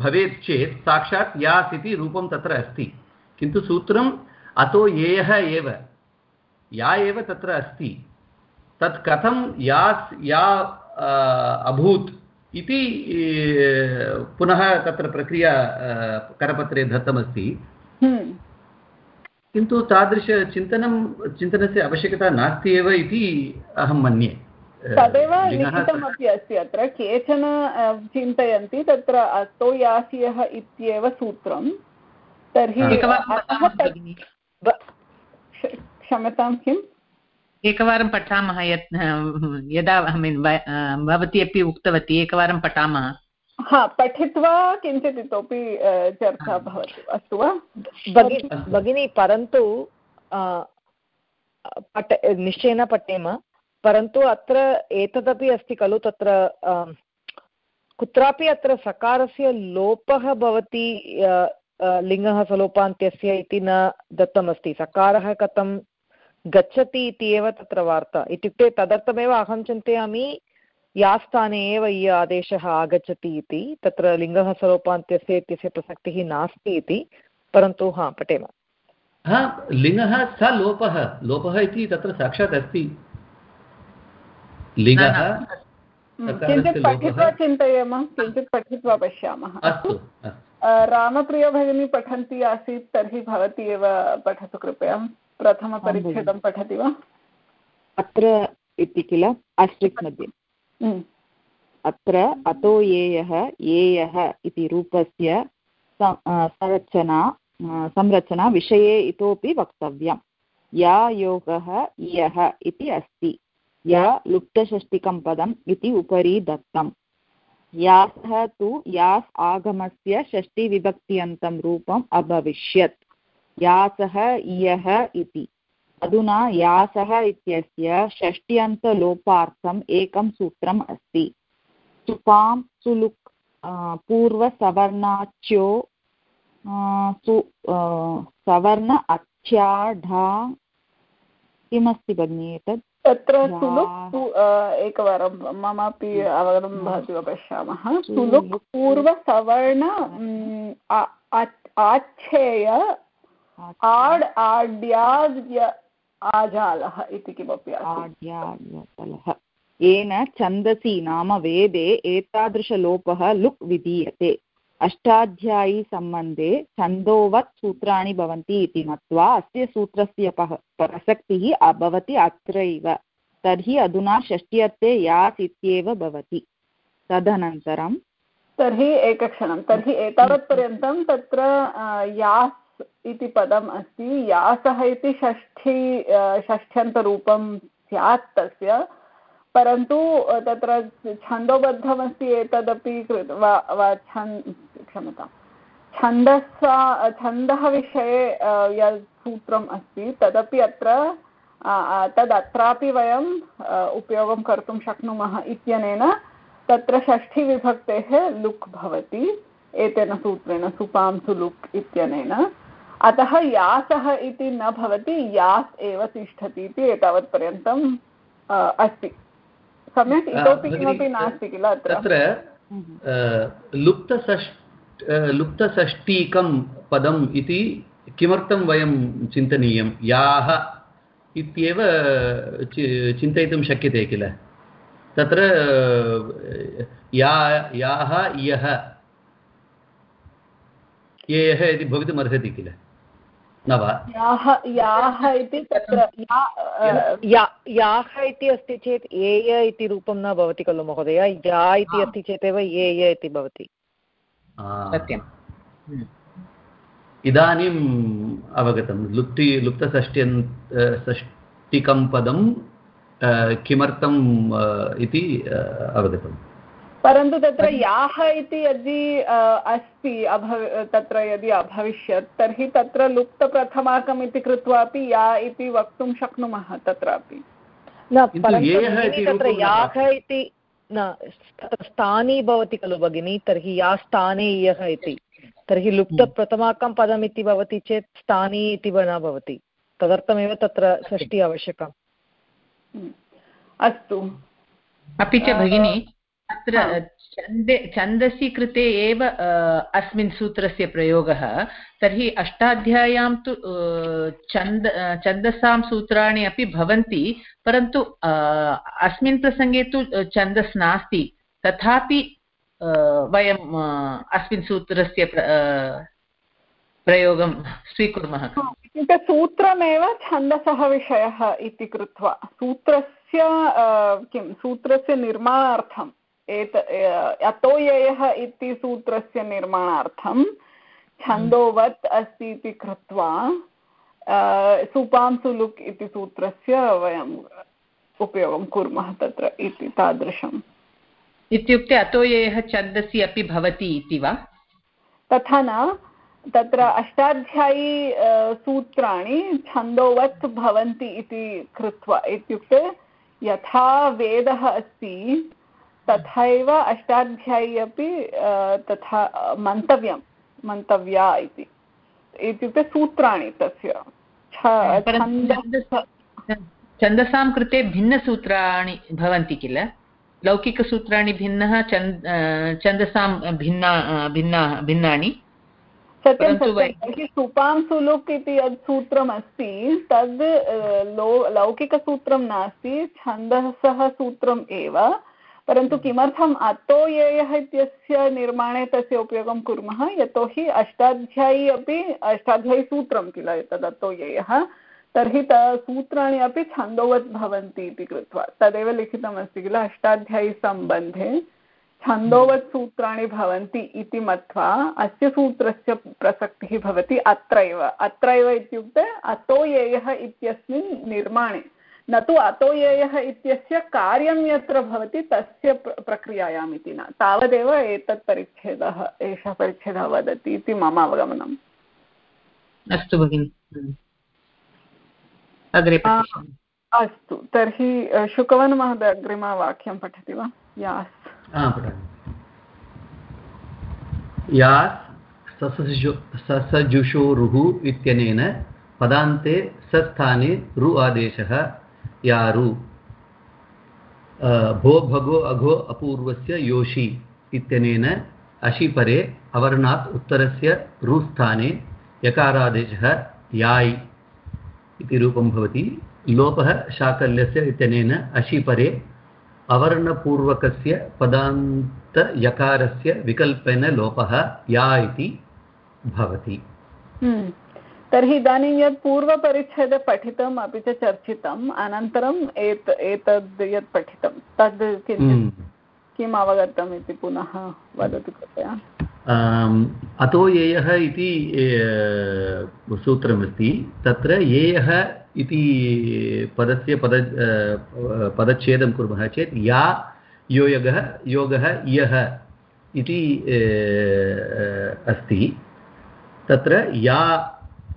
D: भवेत् चेत् साक्षात् यास् इति रूपं तत्र अस्ति। किन्तु सूत्रम् अतो येयः एव या एव तत्र अस्ति। तत् कथं या या अभूत् इति पुनः तत्र प्रक्रिया करपत्रे दत्तमस्ति हम्म। किन्तु तादृशचिन्तनं चिन्तनस्य आवश्यकता नास्ति एव इति अहं मन्ये।
A: तदेव लिखितमपि अस्ति अत्र। केचन चिन्तयन्ति तत्र अस्तो यास्यः इत्येव सूत्रं। तर्हि क्षम्यतां किम्?
E: एकवारं पठामः यत् यदा ऐ मीन् भवती अपि उक्तवती एकवारं पठामः।
A: हा पठित्वा किञ्चित् इतोपि चर्चा भवति अस्तु वा?
B: भगिनी परन्तु पठ निश्चयेन पठेम परन्तु अत्र एतदपि अस्ति खलु तत्र कुत्रापि अत्र सकारस्य लोपः भवति लिङ्गः सलोपान्त्यस्य इति न दत्तमस्ति। सकारः कथं गच्छति इति एव तत्र वार्ता। इत्युक्ते तदर्थमेव अहं चिन्तयामि यास्थाने एव इ आदेशः आगच्छति इति तत्र लिङ्गः स्वरूपान्त्यस्य इत्यस्य प्रसक्तिः नास्ति इति परन्तु हा पठेम।
D: हा लिङ्गः स लोपः। लोपः इति तत्र साक्षात् अस्ति। लिङ्गः
A: किञ्चित् पठित्वा चिन्तयेम किञ्चित् पठित्वा पश्यामः।
D: अस्तु
A: रामप्रियभगिनी पठन्ती आसीत् तर्हि भवती एव पठतु कृपया। प्रथमपरिच्छेदं पठति वा?
C: अत्र इति किल? अस्ट्रिक् मध्ये। अत्र अतो येयः येयः इति रूपस्य संरचना संरचना विषये इतोपि वक्तव्यं। या योगः इयः इति अस्ति। या लुप्तषष्टिकं पदम् इति उपरि दत्तम् यासः तु यास् आगमस्य षष्टिविभक्त्यन्तं रूपम् अभविष्यत्। यासः इयः इति। अधुना यासः इत्यस्य षष्ट्यन्तलोपार्थम् एकं सूत्रम् अस्ति। सुपां सुलुक् पूर्वसवर्णाच्यो सु सवर्ण अच्छाढा किमस्ति भगिनि एतत्?
A: तत्र सुलुक् एकवारं ममापि अवगतं भवति वा पश्यामः। सुलुक् पूर्वसवर्ण आच्छेय आड् आड्याद्य आजालः इति किमपि
C: आड्याड्यतलः येन छन्दसि नाम वेदे एतादृशलोपः लुक् विधीयते। अष्टाध्यायीसम्बन्धे छन्दोवत् सूत्राणि भवन्ति इति मत्वा अस्य सूत्रस्य प्रसक्तिः भवति अत्रैव। तर्हि अधुना षष्ट्यर्थे यास् इत्येव भवति। तदनन्तरं
A: तर्हि एकक्षणं। तर्हि एतावत्पर्यन्तं तत्र यास् इति पदम् अस्ति। यासः इति षष्ठी षष्ठ्यन्तरूपं स्यात् तस्य। परन्तु तत्र छन्दोबद्धमस्ति एतदपि वा वा, छन्, क्षम्यतां। छन्दसा छन्दः विषये यत् सूत्रम् अस्ति, तदपि अत्र तदत्रापि वयम् उपयोगं कर्तुं शक्नुमः इत्यनेन तत्र षष्ठीविभक्तेः लुक् भवति। एतेन सूत्रेण सुपां सुलुक् इत्यनेन। अतः यासः इति न भवति यास् एव तिष्ठति इति एतावत्पर्यन्तम् अस्ति। सम्यक्? इतोपि किमपि नास्ति किल
D: तत्र लुप्तषष् लुप्तषष्टीकं पदम् इति किमर्थं वयं चिन्तनीयं? याः इत्येव चिन्तयितुं शक्यते किल? तत्र या याः इयः येयः इति भवितुमर्हति किल? न वा?
A: याः याः इति तत्र
B: याः इति अस्ति चेत् एय इति रूपं न भवति खलु महोदय। या इति अस्ति चेदेव एय इति भवति।
E: सत्यम्।
D: इदानीम् अवगतं लुप्ति लुप्तषष्ट्यन् षष्टिकं पदं किमर्थम् इति अवगतम्।
A: परन्तु तत्र याः इति यदि अस्ति अभव तत्र यदि अभविष्यत् तर्हि तत्र लुप्तप्रथमाकम् इति कृत्वा अपि या इति वक्तुं शक्नुमः तत्रापि।
B: न तत्र याः इति न स्थानी भवति खलु भगिनि तर्हि या स्थाने इयः इति। तर्हि लुप्तप्रथमाकं पदम् इति भवति चेत् स्थानी इति न भवति। तदर्थमेव तत्र षष्टि आवश्यकम्।
A: अस्तु।
E: अपि च भगिनी अत्र छन्दे छन्दसि कृते एव अस्मिन् सूत्रस्य प्रयोगः। तर्हि अष्टाध्याय्यां तु छन्द छन्दसां सूत्राणि अपि भवन्ति परन्तु अस्मिन् प्रसङ्गे तु छन्दस् नास्ति। तथापि वयम् अस्मिन् सूत्रस्य प्रयोगं स्वीकुर्मः।
A: सूत्रमेव छन्दसः विषयः इति कृत्वा। सूत्रस्य किं सूत्रस्य निर्माणार्थम् एत अतो ययः इति सूत्रस्य निर्माणार्थं छन्दोवत् अस्ति इति कृत्वा सुपां सुलुक् इति सूत्रस्य वयम् उपयोगं कुर्मः तत्र इति तादृशम्।
E: इत्युक्ते अतो ययः छन्दसि अपि भवति इति वा?
A: तथा न तत्र अष्टाध्यायी सूत्राणि छन्दोवत् भवन्ति इति कृत्वा इत्युक्ते यथा वेदः अस्ति तथैव अष्टाध्यायी अपि तथा मन्तव्यं मन्तव्या इति। इत्युक्ते सूत्राणि तस्य।
E: छन्दसां कृते भिन्नसूत्राणि भवन्ति किल? लौकिकसूत्राणि भिन्नः छन्द छन्दसां भिन्ना भिन्ना भिन्नानि?
A: सत्यं सत्यं। सुपां सुलुक् इति यत् सूत्रम् अस्ति तद् लो लौकिकसूत्रं नास्ति छन्दसः सूत्रम् एव। परन्तु किमर्थम् अतो येयः इत्यस्य निर्माणे तस्य उपयोगं कुर्मः? यतोहि अष्टाध्यायी अपि अष्टाध्यायीसूत्रं किल एतद् अतो येयः तर्हि त सूत्राणि अपि छन्दोवत् भवन्ति इति कृत्वा। तदेव लिखितमस्ति किल अष्टाध्यायीसम्बन्धे। छन्दोवत् सूत्राणि भवन्ति इति मत्वा अस्य सूत्रस्य प्रसक्तिः भवति अत्रैव। अत्रैव इत्युक्ते अतो येयः इत्यस्मिन् निर्माणे। न तु अतो येयः इत्यस्य कार्यं यत्र भवति तस्य प्र- प्रक्रियायाम् इति न। तावदेव एतत् परिच्छेदः एषः परिच्छेदः वदति इति मम अवगमनम्।
E: अस्तु भगिनि। अग्रे
A: अस्तु। तर्हि अ, शुकवनमहोदय अग्रिमवाक्यं पठति वा? यास्।
D: यास् ससजु ससजुषोरुः इत्यनेन पदान्ते सस्थाने रु आदेशः यारु। भो भगो अघो अपूर्वस्य योषि इत्यनेन अशिपरे अवर्णात् उत्तरस्य रुस्थाने यकारादेशः याय् इति रूपं भवति। लोपः शाकल्यस्य इत्यनेन अशिपरे अवर्णपूर्वकस्य पदान्तयकारस्य विकल्पेन लोपः या इति भवति।
A: हम्म। तर्हि इदानीं यत् पूर्वपरिच्छेदे पठितम् अपि च चर्चितम् अनन्तरम् एत एतद् यत् पठितं तद् किञ्चित्
D: हम्म।
A: किम् अवगतम् इति पुनः वदतु कृपया।
D: अतो येयः इति सूत्रमस्ति। तत्र येयः इति पदस्य पद पदच्छेदं कुर्मः चेत् या योगः योगः यः इति अस्ति। तत्र या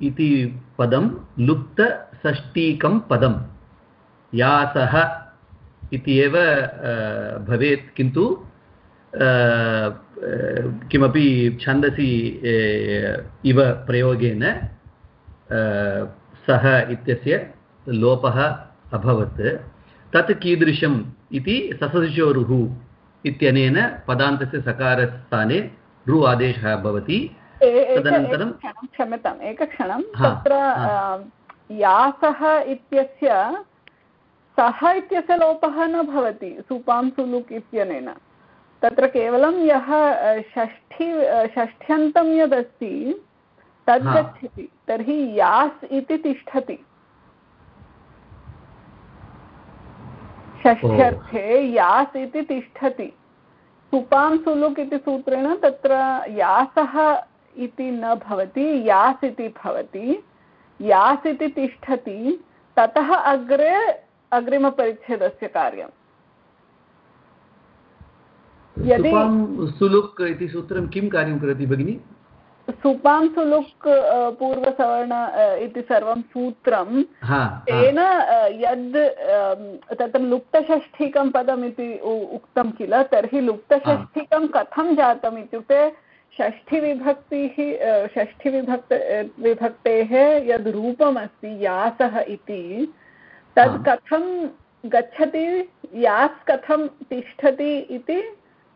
D: इति पदं लुप्तषष्टीकं पदं यासः इति एव अ, भवेत् किन्तु अ, अ, किमपि छन्दसि ए, इव प्रयोगेन अ, सः इत्यस्य लोपः अभवत् तत् कीदृशम् इति ससजुषोरुः इत्यनेन पदान्तस्य सकारस्थाने रु आदेशः भवति
A: ए- एक-
D: तदनन्तरं-
A: क्षम्यताम् एकक्षणं तत्र यासः इत्यस्य सः इत्यस्य लोपः न भवति सुपां सुलुक् इत्यनेन। तत्र केवलं यः षष्ठी षष्ठ्यन्तं यदस्ति तद् गच्छति तर्हि यास् इति तिष्ठति। षष्ठ्यर्थे यास् इति तिष्ठति। सुपां सुलुक् इति सूत्रेण तत्र यासः इति न भवति यास् इति भवति यास् इति तिष्ठति ततः अग्रे अग्रिमपरिच्छेदस्य कार्यम् यदि-
D: सुलुक् इति सूत्रं किं कार्यं करोति भगिनि
A: सुपां सुलुक् पूर्वसवर्ण इति सर्वं सूत्रं। तेन यद् तत्र लुप्तषष्ठिकं पदम् इति उक्तं किल तर्हि लुप्तषष्ठिकं कथं जातम् इत्युक्ते षष्ठिविभक्तिः षष्ठिविभक्त विभक्तेः यद् रूपमस्ति यासः इति तद्। कथं गच्छति यास् कथं तिष्ठति इति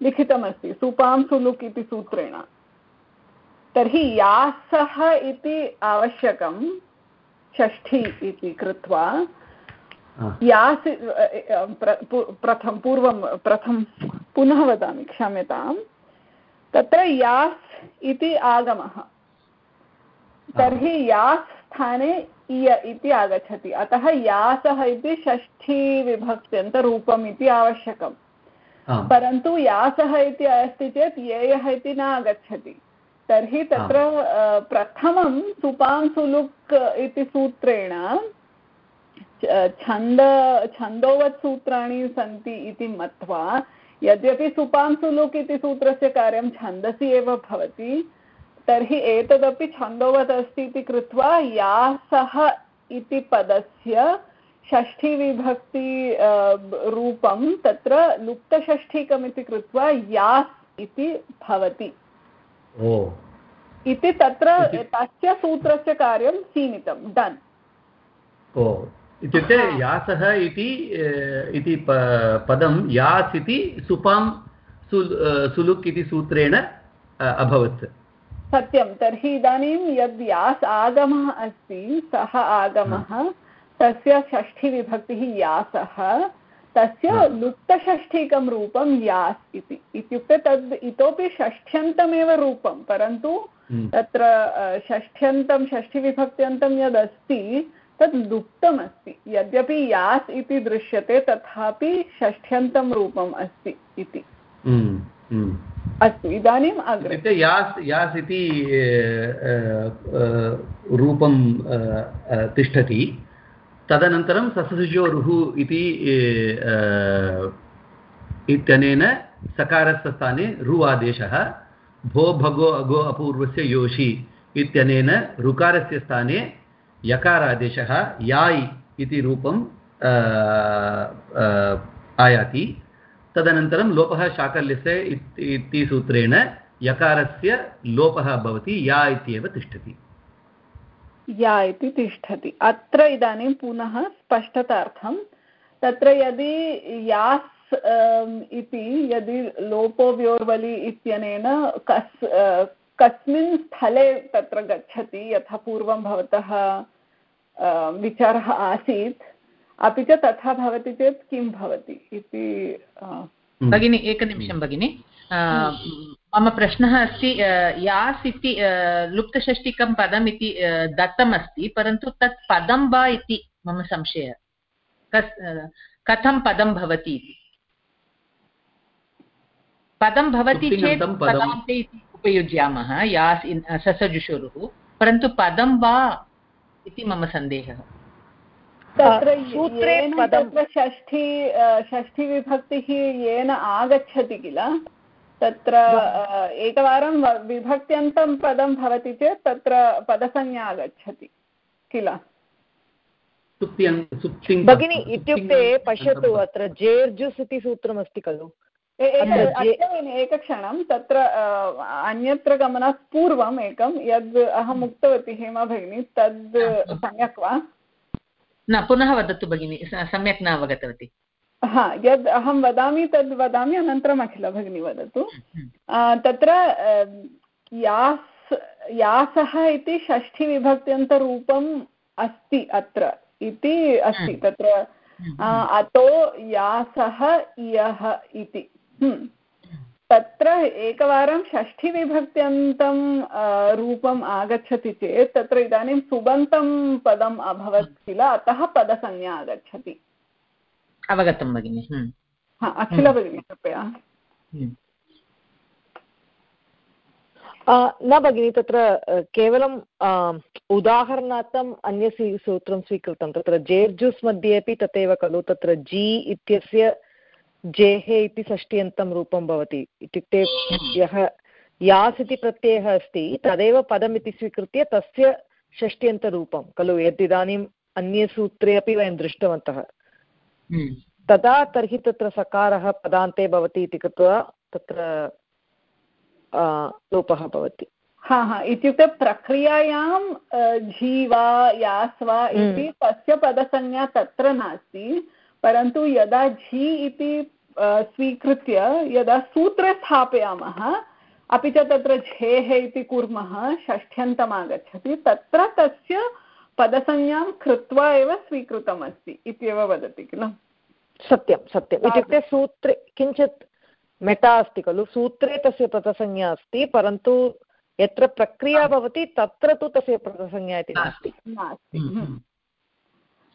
A: लिखितमस्ति सुपां सुलुक् इति सूत्रेण तर्हि यासः इति आवश्यकं षष्ठी इति कृत्वा। यास् प्रथम पूर्वं प्रथम पुनः वदामि क्षम्यताम् तत्र यास् इति आगमः। तर्हि यास् स्थाने इय इति आगच्छति। अतः यासः इति षष्ठीविभक्त्यन्तरूपम् इति आवश्यकम्।
D: आम्।
A: परन्तु यासः इति अस्ति चेत् येयः इति न आगच्छति तर्हि तत्र प्रथमं सुपां सुलुक् इति सूत्रेण छन्द छन्दोवत् सूत्राणि सन्ति इति मत्वा यद्यपि सुपां सुलुक् इति सूत्रस्य कार्यं छन्दसि एव भवति तर्हि एतदपि छन्दोवत् अस्ति इति कृत्वा यासः इति पदस्य षष्ठीविभक्ति रूपं तत्र लुप्तषष्ठीकमिति कृत्वा यास् इति भवति। इति तत्र तस्य सूत्रस्य कार्यं सीमितं डन्।
D: इत्युक्ते यासः इति इति पदं यास् इति सुपां सुल् सुलुक् इति सूत्रेण अभवत्।
A: सत्यं तर्हि इदानीं यद् यास् आगमः अस्ति सः आगमः तस्य षष्ठीविभक्तिः यासः तस्य लुप्तषष्ठीकं रूपं यास् इति। इत्युक्ते तद् इतोपि षष्ठ्यन्तमेव रूपं परन्तु हम्म। तत्र षष्ठ्यन्तं षष्ठीविभक्त्यन्तं यदस्ति तद् लुप्तमस्ति। यद्यपि यास् इति दृश्यते तथापि षष्ठ्यन्तं रूपम् अस्ति इति।
D: हम्म, हम्म।
A: अस्तु इदानीम् अग्रे।
D: यास् यास् इति रूपं तिष्ठति। तदनन्तरं ससशिशोरुः इति इत्यनेन सकारस्य स्थाने रु आदेशः भो भगो अगो अपूर्वस्य योषि इत्यनेन ऋकारस्य स्थाने यकारादेशः याय् इति रूपं आयाति। तदनन्तरं लोपः शाकल्यस्य इति सूत्रेण यकारस्य लोपः भवति, या इत्येव तिष्ठति।
A: या इति तिष्ठति। अत्र इदानीं पुनः स्पष्टतार्थं, तत्र यदि यास् इति, यदि लोपो व्योर्वलि इत्यनेन कस् कस्मिन् स्थले तत्र गच्छति यथा पूर्वं भवतः विचारः आसीत्। अपि च तथा भवति चेत् किं भवति इति
E: भगिनि एकनिमिषं भगिनि। मम प्रश्नः अस्ति यास् इति लुप्तषष्टिकं पदम् इति दत्तमस्ति परन्तु तत् पदं वा इति मम संशयः। कस् कथं पदं भवति इति? पदं भवति चेत् पदान्ते इति। उपयुज्यामः यास् ससजुषुरुः परन्तु पदं वा इति मम सन्देहः।
A: तत्र तत्र षष्ठी षष्ठीविभक्तिः येन आगच्छति किल? तत्र एकवारं विभक्त्यन्तं पदं भवति चेत् तत्र पदसंज्ञा आगच्छति किल?
B: भगिनि इत्युक्ते पश्यतु अत्र जेर्जुस् इति सूत्रमस्ति खलु?
A: एकक्षणं तत्र अन्यत्र गमनात् पूर्वम् एकं यद् अहम् उक्तवती हेमा भगिनी तद् सम्यक् वा?
E: न पुनः वदतु भगिनि सम्यक् न अवगतवती।
A: हा यद् अहं वदामि तद् वदामि अनन्तरम् अखिल भगिनी वदतु। तत्र यास् यासः इति षष्ठीविभक्त्यन्तरूपम् अस्ति अत्र इति अस्ति तत्र। अतो यासः इयः इति। तत्र एकवारं षष्ठीविभक्त्यन्तं रूपम् आगच्छति चेत् तत्र इदानीं सुबन्तं पदम् अभवत् किल अतः पदसंज्ञा आगच्छति।
E: अवगतं भगिनि
A: अखिल भगिनी कृपया।
B: न भगिनि तत्र केवलं उदाहरणार्थम् अन्य सूत्रं स्वीकृतं तत्र जेर्जुस् मध्ये अपि तथैव खलु तत्र जी इत्यस्य जेः इति षष्ट्यन्तं रूपं भवति इत्युक्ते यः यास् इति प्रत्ययः अस्ति तदेव पदम् इति स्वीकृत्य तस्य षष्ट्यन्तरूपं खलु यद् अन्ये सूत्रे अपि वयं दृष्टवन्तः हम्म। तदा तर्हि तत्र सकारः पदान्ते भवति इति कृत्वा तत्र लोपः भवति
A: हा हा इत्युक्ते प्रक्रियायां झी वा यास् वा हम्म। इति तस्य पदसंज्ञा तत्र नास्ति परन्तु यदा झी इति स्वीकृत्य यदा सूत्रे स्थापयामः अपि च तत्र झेः इति कुर्मः षष्ठ्यन्तम् आगच्छति तत्र तस्य पदसंज्ञां कृत्वा एव स्वीकृतमस्ति इत्येव वदति किल?
B: सत्यं सत्यम्। इत्युक्ते सूत्रे किञ्चित् मेटा अस्ति खलु? सूत्रे तस्य पदसंज्ञा अस्ति परन्तु यत्र प्रक्रिया भवति तत्र तु तस्य पदसंज्ञा इति नास्ति।
A: हम्म, हम्म।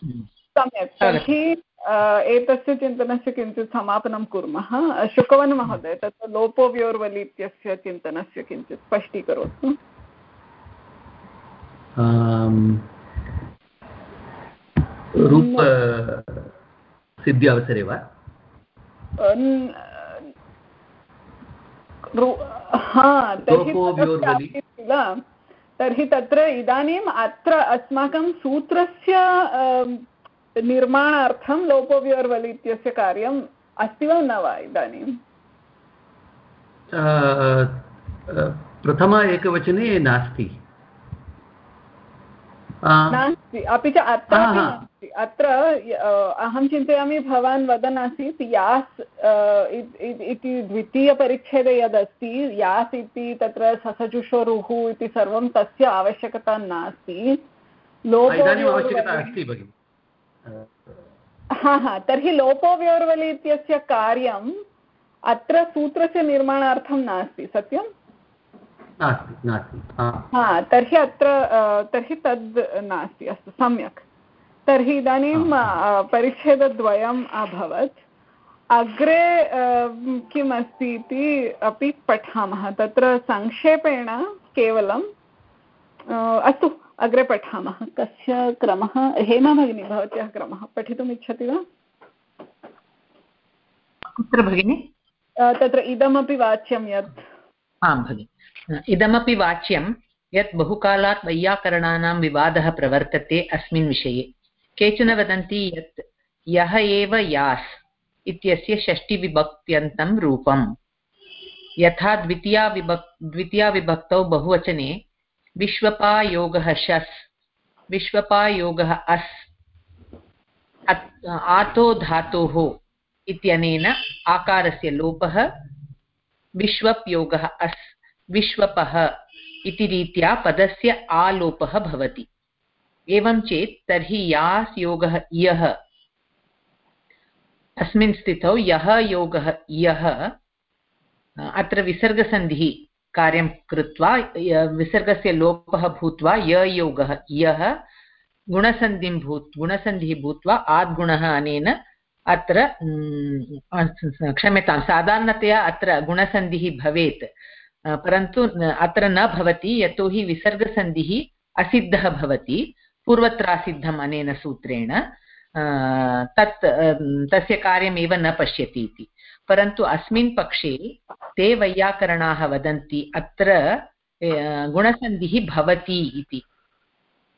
A: हम्म। सम्यक्। तर्हि एतस्य चिन्तनस्य किञ्चित् समापनं कुर्मः। शुकवन् महोदय तत्र लोपोव्योर्वलि इत्यस्य चिन्तनस्य किञ्चित् स्पष्टीकरोतु।
D: रूप सिद्धि अवसरे वा?
A: किल? तर्हि तत्र इदानीम् अत्र अस्माकं सूत्रस्य निर्माणार्थं लोपोव्योर्वल् इत्यस्य कार्यम् अस्ति वा न वा इदानीं?
D: प्रथम एकवचने नास्ति।
A: नास्ति। अपि च अत्र नास्ति। अत्र अहं चिन्तयामि भवान् वदन् आसीत् यास् इति द्वितीयपरिच्छेदे यदस्ति यास् इति तत्र ससजुषोरुः इति सर्वं तस्य आवश्यकता नास्ति। हा हा तर्हि लोपोव्योर्वलि इत्यस्य कार्यम् अत्र सूत्रस्य निर्माणार्थं नास्ति सत्यं
D: नास्ति नास्ति
A: हा। तर्हि अत्र तर्हि तद् नास्ति अस्तु सम्यक्। तर्हि इदानीं परिच्छेदद्वयम् अभवत्। अग्रे किम् अस्ति इति अपि पठामः। तत्र संक्षेपेण केवलं अस्तु। अग्रे पठामः। कस्य क्रमः? हेमा भगिनी भवत्याः क्रमः। पठितुम् इच्छति वा?
E: कुत्र भगिनि?
A: तत्र इदमपि वाच्यं यत्।
E: आं भगिनि। इदमपि वाच्यं यत् बहुकालात् वैयाकरणानां विवादः प्रवर्तते अस्मिन् विषये। केचन वदन्ति यत् यः एव यास् इत्यस्य षष्टिविभक्त्यन्तं रूपम्। यथा द्वितीया विभक् द्वितीयाविभक्तौ बहुवचने विश्वपायोगः शस्। विश्वपायोगः अस्। आतो धातोः इत्यनेन आकारस्य लोपः विश्वप्योगः अस्। विश्वपः इति रीत्या पदस्य आलोपः भवति। एवं चेत् तर्हि यास् योगः इयः अस्मिन् स्थितौ यः योगः इयः अत्र विसर्गसन्धिः कार्यं कृत्वा विसर्गस्य लोपः भूत्वा ययोगः इयः गुणसन्धिं भूत्, गुणसन्धिः भूत्वा आद्गुणः अनेन अत्र क्षम्यतां, साधारणतया अत्र गुणसन्धिः भवेत् परन्तु अत्र न भवति यतोहि विसर्गसन्धिः असिद्धः भवति, पूर्वत्रासिद्धम् अनेन सूत्रेण तत् तस्य कार्यमेव न पश्यति इति। परन्तु अस्मिन् पक्षे ते वैयाकरणाः वदन्ति अत्र गुणसन्धिः भवति इति।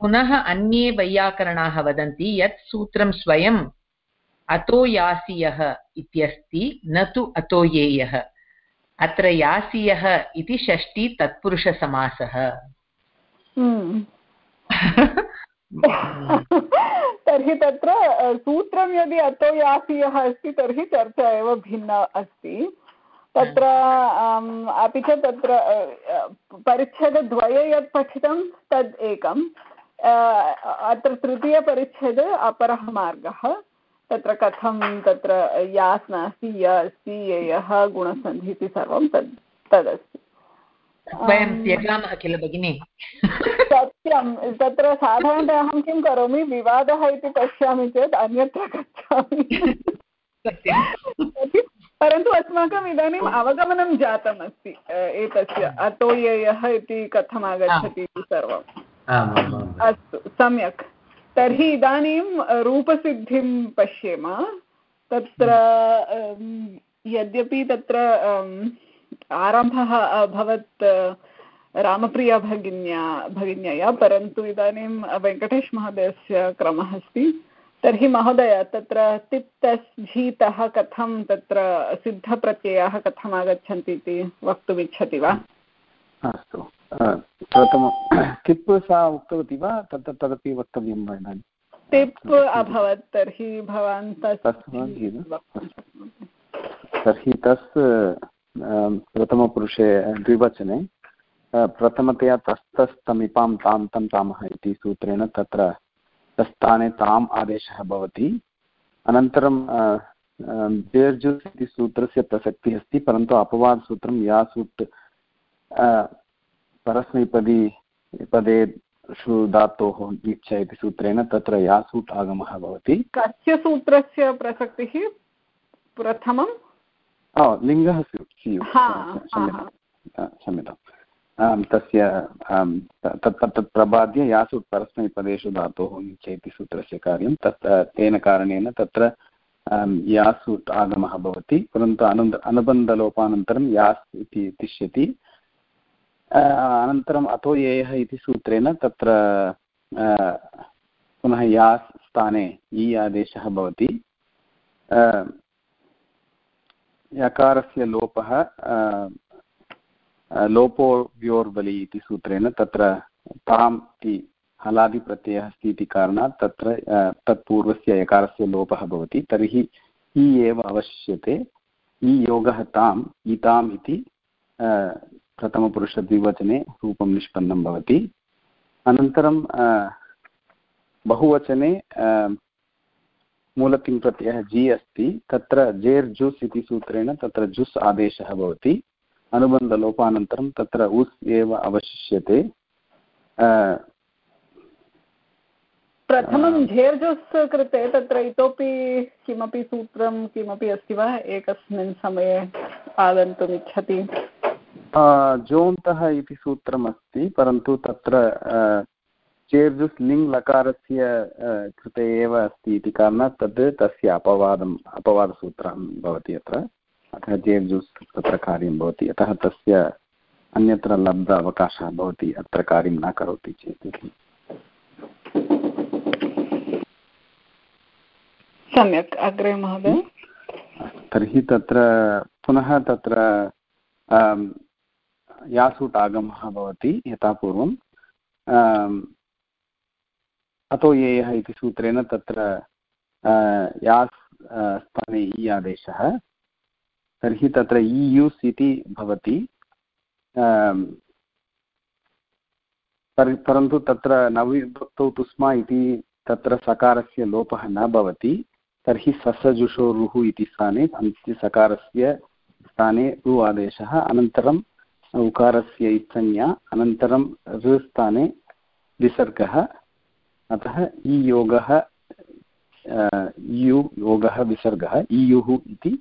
E: पुनः अन्ये वैयाकरणाः वदन्ति यत् सूत्रं स्वयम् अतो यासियः इत्यस्ति न तु अतो येयः। अत्र यासीयः इति षष्ठी तत्पुरुषसमासः।
A: हम्म। तर्हि तत्र सूत्रं यदि अतो अस्ति, तर्हि चर्चा एव भिन्ना अस्ति। तत्र अपि च तत्र परिच्छेदद्वये यत् पठितं तद् एकम् अत्र तृतीयपरिच्छेदे अपरः मार्गः तत्र कथं तत्र यास् नास्ति, य अस्ति, ययः, गुणसन्धि इति सर्वं तद्, तदस्ति।
E: वयं त्यजामः किल भगिनि?
A: सत्यं तत्र साधारणतया अहं किं करोमि? विवादः इति पश्यामि चेत् अन्यत्र गच्छामि। परन्तु अस्माकम् इदानीम् अवगमनं जातमस्ति एतस्य अतो ययः इति कथम् आगच्छति इति सर्वम्। अस्तु सम्यक्। तर्हि इदानीं रूपसिद्धिं पश्येम। तत्र यद्यपि तत्र आरम्भः अभवत् रामप्रिया भगिन्या भगिन्यया परन्तु इदानीं वेङ्कटेशमहोदयस्य क्रमः अस्ति। तर्हि महोदय तत्र तिप्तस् झीतः कथं तत्र सिद्धप्रत्ययाः कथम् आगच्छन्ति इति वक्तुमिच्छति वा?
F: अस्तु। प्रथमं किप् सा उक्तवती वा? तत् तदपि वक्तव्यं वा इदानीं?
A: टिप् अभवत् तर्हि भवान्
F: तर्हि तस् प्रथमपुरुषे द्विवचने प्रथमतया तस्तस्तमिपां तां तं तामः इति सूत्रेण तत्र तस्थाने ताम् आदेशः भवति। अनन्तरं बेर्जुस् इति सूत्रस्य प्रसक्तिः अस्ति, परन्तु अपवादसूत्रं या सूत् परस्मैपदी, पदे षु धातोः ईच्छ इति सूत्रेण तत्र यासूट् आगमः भवति।
A: कस्य सूत्रस्य प्रसक्तिः? प्रथमं
F: लिङ्गः क्षम्यताम् तस्य तत् प्रबाद्य यासूट् परस्मैपदेषु धातोः ईच्छ इति सूत्रस्य कार्यं। तत् तेन कारणेन तत्र यासूट् आगमः भवति परन्तु अनन्त अनुबन्धलोपानन्तरं यास् इति तिष्यति अनन्तरम् अतो येयः इति सूत्रेण तत्र पुनः या स्थाने इ आदेशः भवति। यकारस्य लोपः लोपो व्योर्बलि इति सूत्रेण तत्र ताम् इति हलादिप्रत्ययः अस्ति इति कारणात् तत्र तत्पूर्वस्य यकारस्य लोपः भवति। तर्हि इ एव अवशिष्यते इ योगः ताम् इताम् इति प्रथमपुरुषद्विवचने रूपं निष्पन्नं भवति। अनन्तरं बहुवचने मूलतिङ् प्रत्ययः जि अस्ति तत्र जेर् जुस् इति सूत्रेण तत्र जुस् आदेशः भवति अनुबन्धलोपानन्तरं तत्र उस् एव अवशिष्यते।
A: प्रथमं झेर्जुस् कृते तत्र इतोपि किमपि सूत्रं किमपि अस्ति वा? एकस्मिन् समये आगन्तुम् इच्छति
F: जोन्तः इति सूत्रम् अस्ति परन्तु तत्र चेर्जुस् लिङ् लकारस्य कृते एव अस्ति इति कारणात् तद् तस्य अपवादम् अपवादसूत्रं भवति अत्र। अतः चेर्जुस् तत्र कार्यं भवति। अतः तस्य अन्यत्र लब्ध अवकाशः भवति अत्र कार्यं न करोति चेत्
A: सम्यक्। अग्रे महोदय?
F: तर्हि तत्र पुनः तत्र यासूट् आगमः भवति यथा पूर्वं अतो येयः इति सूत्रेण तत्र यास् स्थाने इ आदेशः। तर्हि तत्र इ यूस् इति भवति। परन्तु तत्र नविभक्तौ तुस्मा इति तत्र सकारस्य लोपः न भवति। तर्हि ससजुषोरुः इति स्थाने अन्त्यसकारस्य स्थाने रु आदेशः। अनन्तरम् उकारस्य इत्संज्ञा, अनन्तरं ऋ स्थाने विसर्गः। अतः इयोगः यु योगः विसर्गः इयुः इति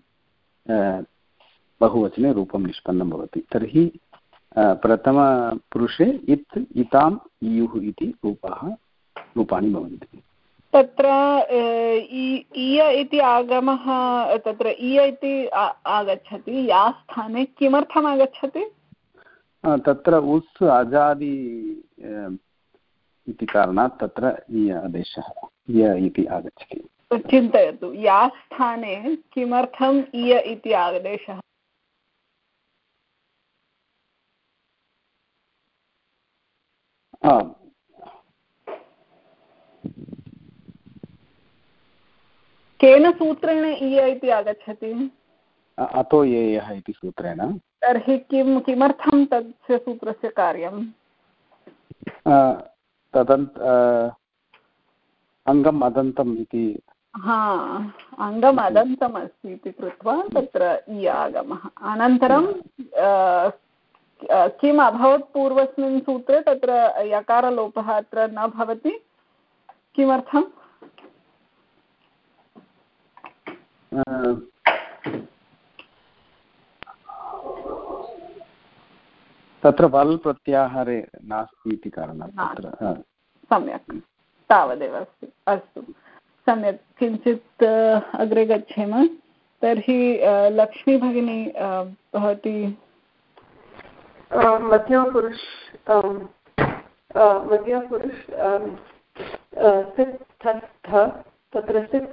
F: बहुवचने रूपं निष्पन्नं भवति। तर्हि प्रथमपुरुषे इत् इताम् इयुः इति रूपाः रूपाणि भवन्ति।
A: तत्र इय इति आगमः तत्र इय इति आगच्छति। या स्थाने किमर्थम् आगच्छति
F: तत्र उस् अजादि इति कारणात् तत्र इ आदेशः य इति आगच्छति।
A: चिन्तयतु या स्थाने किमर्थम् इय इति आदेशः? केन सूत्रेण इय इति आगच्छति?
F: अतो येयः इति सूत्रेण।
A: तर्हि किं किमर्थं तस्य सूत्रस्य कार्यम्?
F: तदन्त अङ्गम् अदन्तम् इति।
A: हा अङ्गम् अदन्तम् अस्ति इति कृत्वा तत्र इ आगमः। अनन्तरं किम् अभवत् पूर्वस्मिन् सूत्रे तत्र यकारलोपः अत्र न भवति? किमर्थम्?
F: तत्र वल् प्रत्याहारे नास्ति इति कारणात् तत्र
A: सम्यक् तावदेव अस्ति अस्तु। सम्यक् किञ्चित् अग्रे गच्छेम। तर्हि लक्ष्मी भगिनी भवती
G: मध्यमपुरुष मध्यमपुरुष तत्र सित्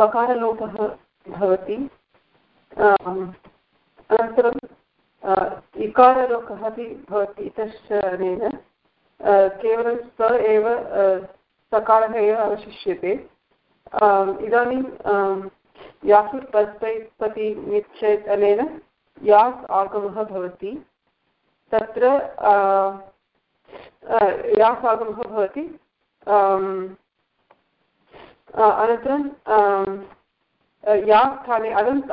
G: पकारलोपः भवति। अनन्तरं इकारलोकः अपि भवति, इतश्च अनेन। केवलं स एव सकारः एव अवशिष्यते। इदानीं यासुट् पस्पति निश्चेत् अनेन यास् आगमः भवति। तत्र यास् आगमः भवति। अनन्तरं या स्थाने अदन्त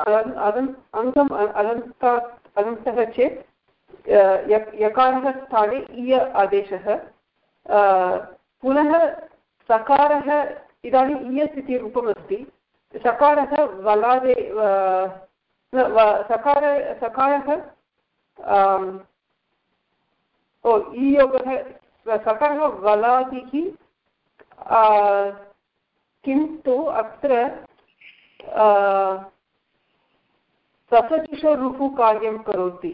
G: अङ्गम् अदन्तात् अदन्तः चेत् यकारः स्थाने इय आदेशः पुनः सकारः इदानीम् इयस् इति रूपमस्ति सकारः वलादे सकार, सकारः ओ, ईयोगः, सकारः वलादिः किन्तु अत्र ससजुषरुः कार्यं करोति।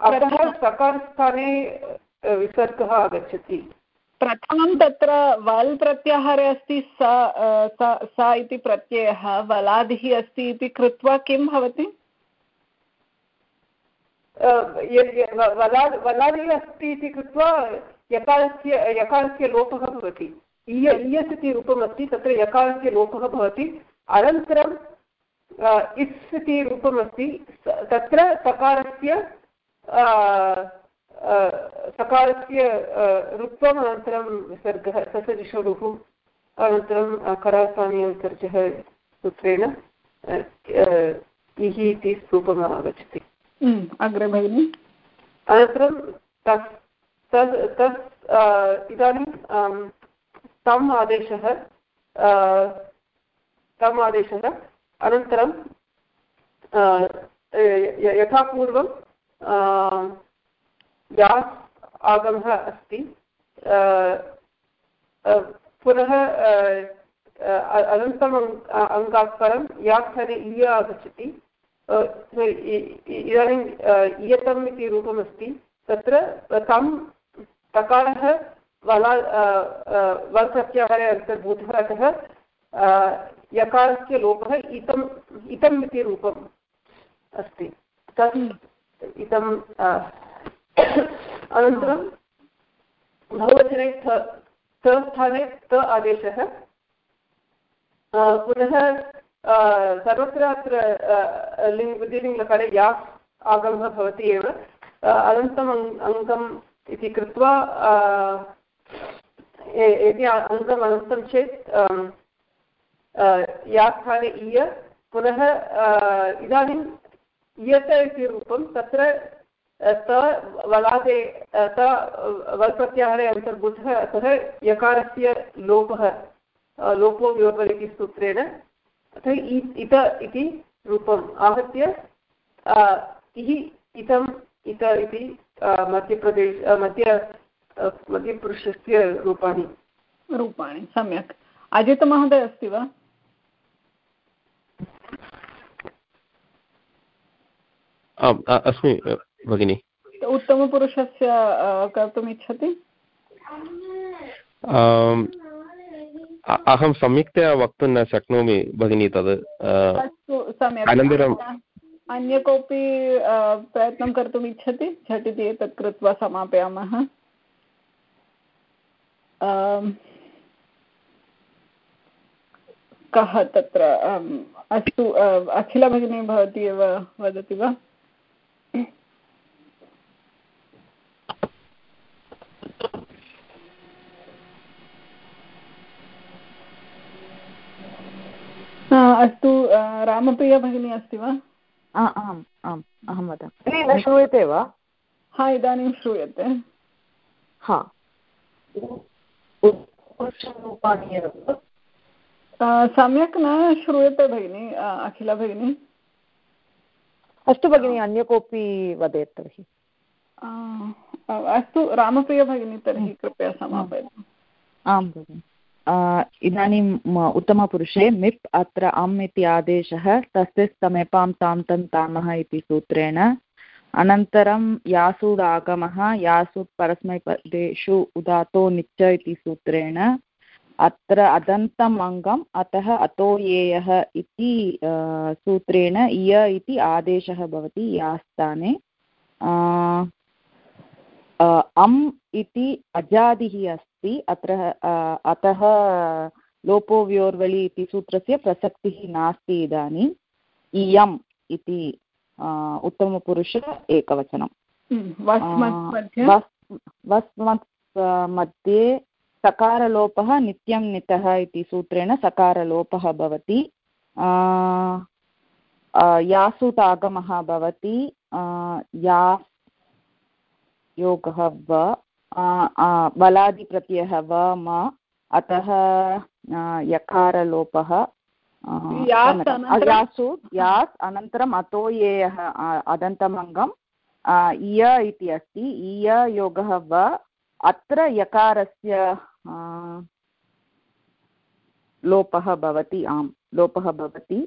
G: अतः सकारस्थाने विसर्गः आगच्छति।
A: प्रथमं तत्र वल् प्रत्याहारे अस्ति स स इति प्रत्ययः वलादिः अस्ति इति कृत्वा किं भवति?
G: वलादि अस्ति इति कृत्वा यकारस्य यकारस्य लोपः भवति। इय इयस् इति रूपमस्ति तत्र यकारस्य लोपः भवति। अनन्तरं अ, इस् इति रूपमस्ति। स- तत्र सकारस्य सकारस्य रुत्वम् अनन्तरं विसर्गः ससदिषोरुः अनन्तरं करास्थानीयविसर्जः सूत्रेण अ, अ, इः इति रूपम् आगच्छति।
A: अग्रे भगिनि।
G: अनन्तरं तस् तद् तस् इदानीं तम् आदेशः तम् आदेशः अ, य- यथा पूर्वं यास् आगमः अस्ति पुनः अ, अ- अनन्तरम् अङ्- अ- अङ्गात् परं यास्थाने इय आगच्छति इदानीं इयतम् वला वल् प्रत्याहारे अन्तर्भूतः अतः अ, यकारस्य लोपः इतम् इतम् इति रूपम् अस्ति। तत् इदं अनन्तरं बहुवचने थ स्थाने त आदेशः। पुनः सर्वत्र अत्र अ, लिङ् या आगमः भवति एव। अनन्तरम् अङ्- अङ्गम् इति कृत्वा यदि अङ्गम् अनन्तं चेत् या स्थाने इय पुनः अ, इदानीम् इयत इति रूपं तत्र अ, त वलादे अ, त वल् प्रत्याहारे अन्तर्भूतः अतः यकारस्य लोपः लोपो व्योपल् इति सूत्रेण अतः इत इति रूपम् आहत्य अ, इः इतम् इत इति मध्यप्रदेश मध्य अ, मध्यपुरुषस्य रूपाणि।
A: रूपाणि सम्यक्। अजितमहोदय अस्ति वा?
I: आम् अस्मि भगिनि।
A: उत्तमपुरुषस्य कर्तुम् इच्छति?
I: अहं सम्यक्तया वक्तुं न शक्नोमि भगिनि तद् अ,
A: अस्तु सम्यक्।
I: अनन्तरं
A: अन्य कोऽपि प्रयत्नं कर्तुम् इच्छति? झटिति एतत् कृत्वा समापयामः। आम्, कः तत्र आम्, अस्तु अ, अखिला भवती एव वदति वा? अस्तु रामप्रिया भगिनी अस्ति वा?
C: आम् आम् अहं वदामि। न श्रूयते वा?
A: हा इदानीं श्रूयते।
C: हा। एव
A: सम्यक् न श्रूयते भगिनि अखिला भगिनी।
B: अस्तु भगिनि अन्य कोऽपि वदेत् तर्हि।
A: अस्तु रामप्रिया भगिनी तर्हि कृपया समापयतु।
C: आं भगिनि। अ, इदानीं म, उत्तमपुरुषे मिप् अत्र अम् इति आदेशः तस्य समेपां तां तं तामः इति सूत्रेण अनन्तरं यासूड् आगमः यासूड् परस्मैपदेषु उदातो निच्च इति सूत्रेण, अत्र अदन्तम् अङ्गम् अतः अतो येयः इति सूत्रेण इय इति आदेशः भवति यास्थाने। अम् इति अजादिः अस्ति, अत्र अतः लोपो व्योर्वलि इति सूत्रस्य प्रसक्तिः नास्ति इदानीम् इयम् इति उत्तमपुरुष एकवचनं
A: वस्मत् मध्ये
C: सकारलोपः नित्यं नितः इति सूत्रेण सकारलोपः भवति यासुत् आगमः भवति अ, या योगः व बलादिप्रत्ययः व म अतः यकारलोपः
A: यास्
C: यासु अनन्तरम् अतो अ, अदन्तमङ्गम् इय इति अस्ति। इय योगः व अत्र यकारस्य लोपः भवति आम् लोपः भवति।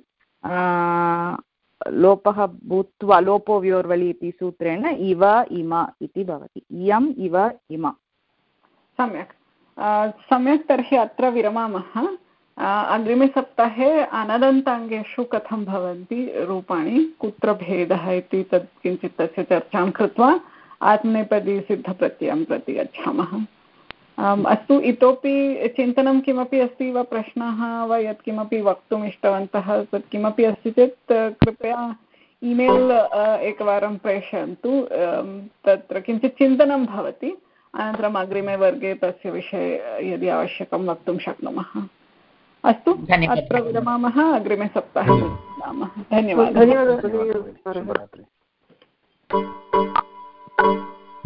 C: लोपः भूत्वा लोपो व्योर्वलि इति सूत्रेण इव इम इति भवति। इयम् इव इम।
A: सम्यक्। सम्यक् तर्हि अत्र विरमामः। अग्रिमे सप्ताहे अनदन्ताङ्गेषु कथं भवन्ति रूपाणि कुत्र भेदः इति तत् किञ्चित् तस्य चर्चां कृत्वा आत्मनेपदीसिद्धप्रत्ययं प्रति गच्छामः। अस्तु, इतोपि चिन्तनं किमपि अस्ति वा प्रश्नः वा यत्किमपि वक्तुम् इष्टवन्तः तत् किमपि अस्ति चेत्, कृपया ईमेल् एकवारं प्रेषयन्तु। तत्र किञ्चित् चिन्तनं भवति, अनन्तरम् अग्रिमे वर्गे तस्य विषये यदि आवश्यकं वक्तुं शक्नुमः। अस्तु अत्र विरमामः अग्रिमे सप्ताहे धन्यवादः।
G: धन्यवादः।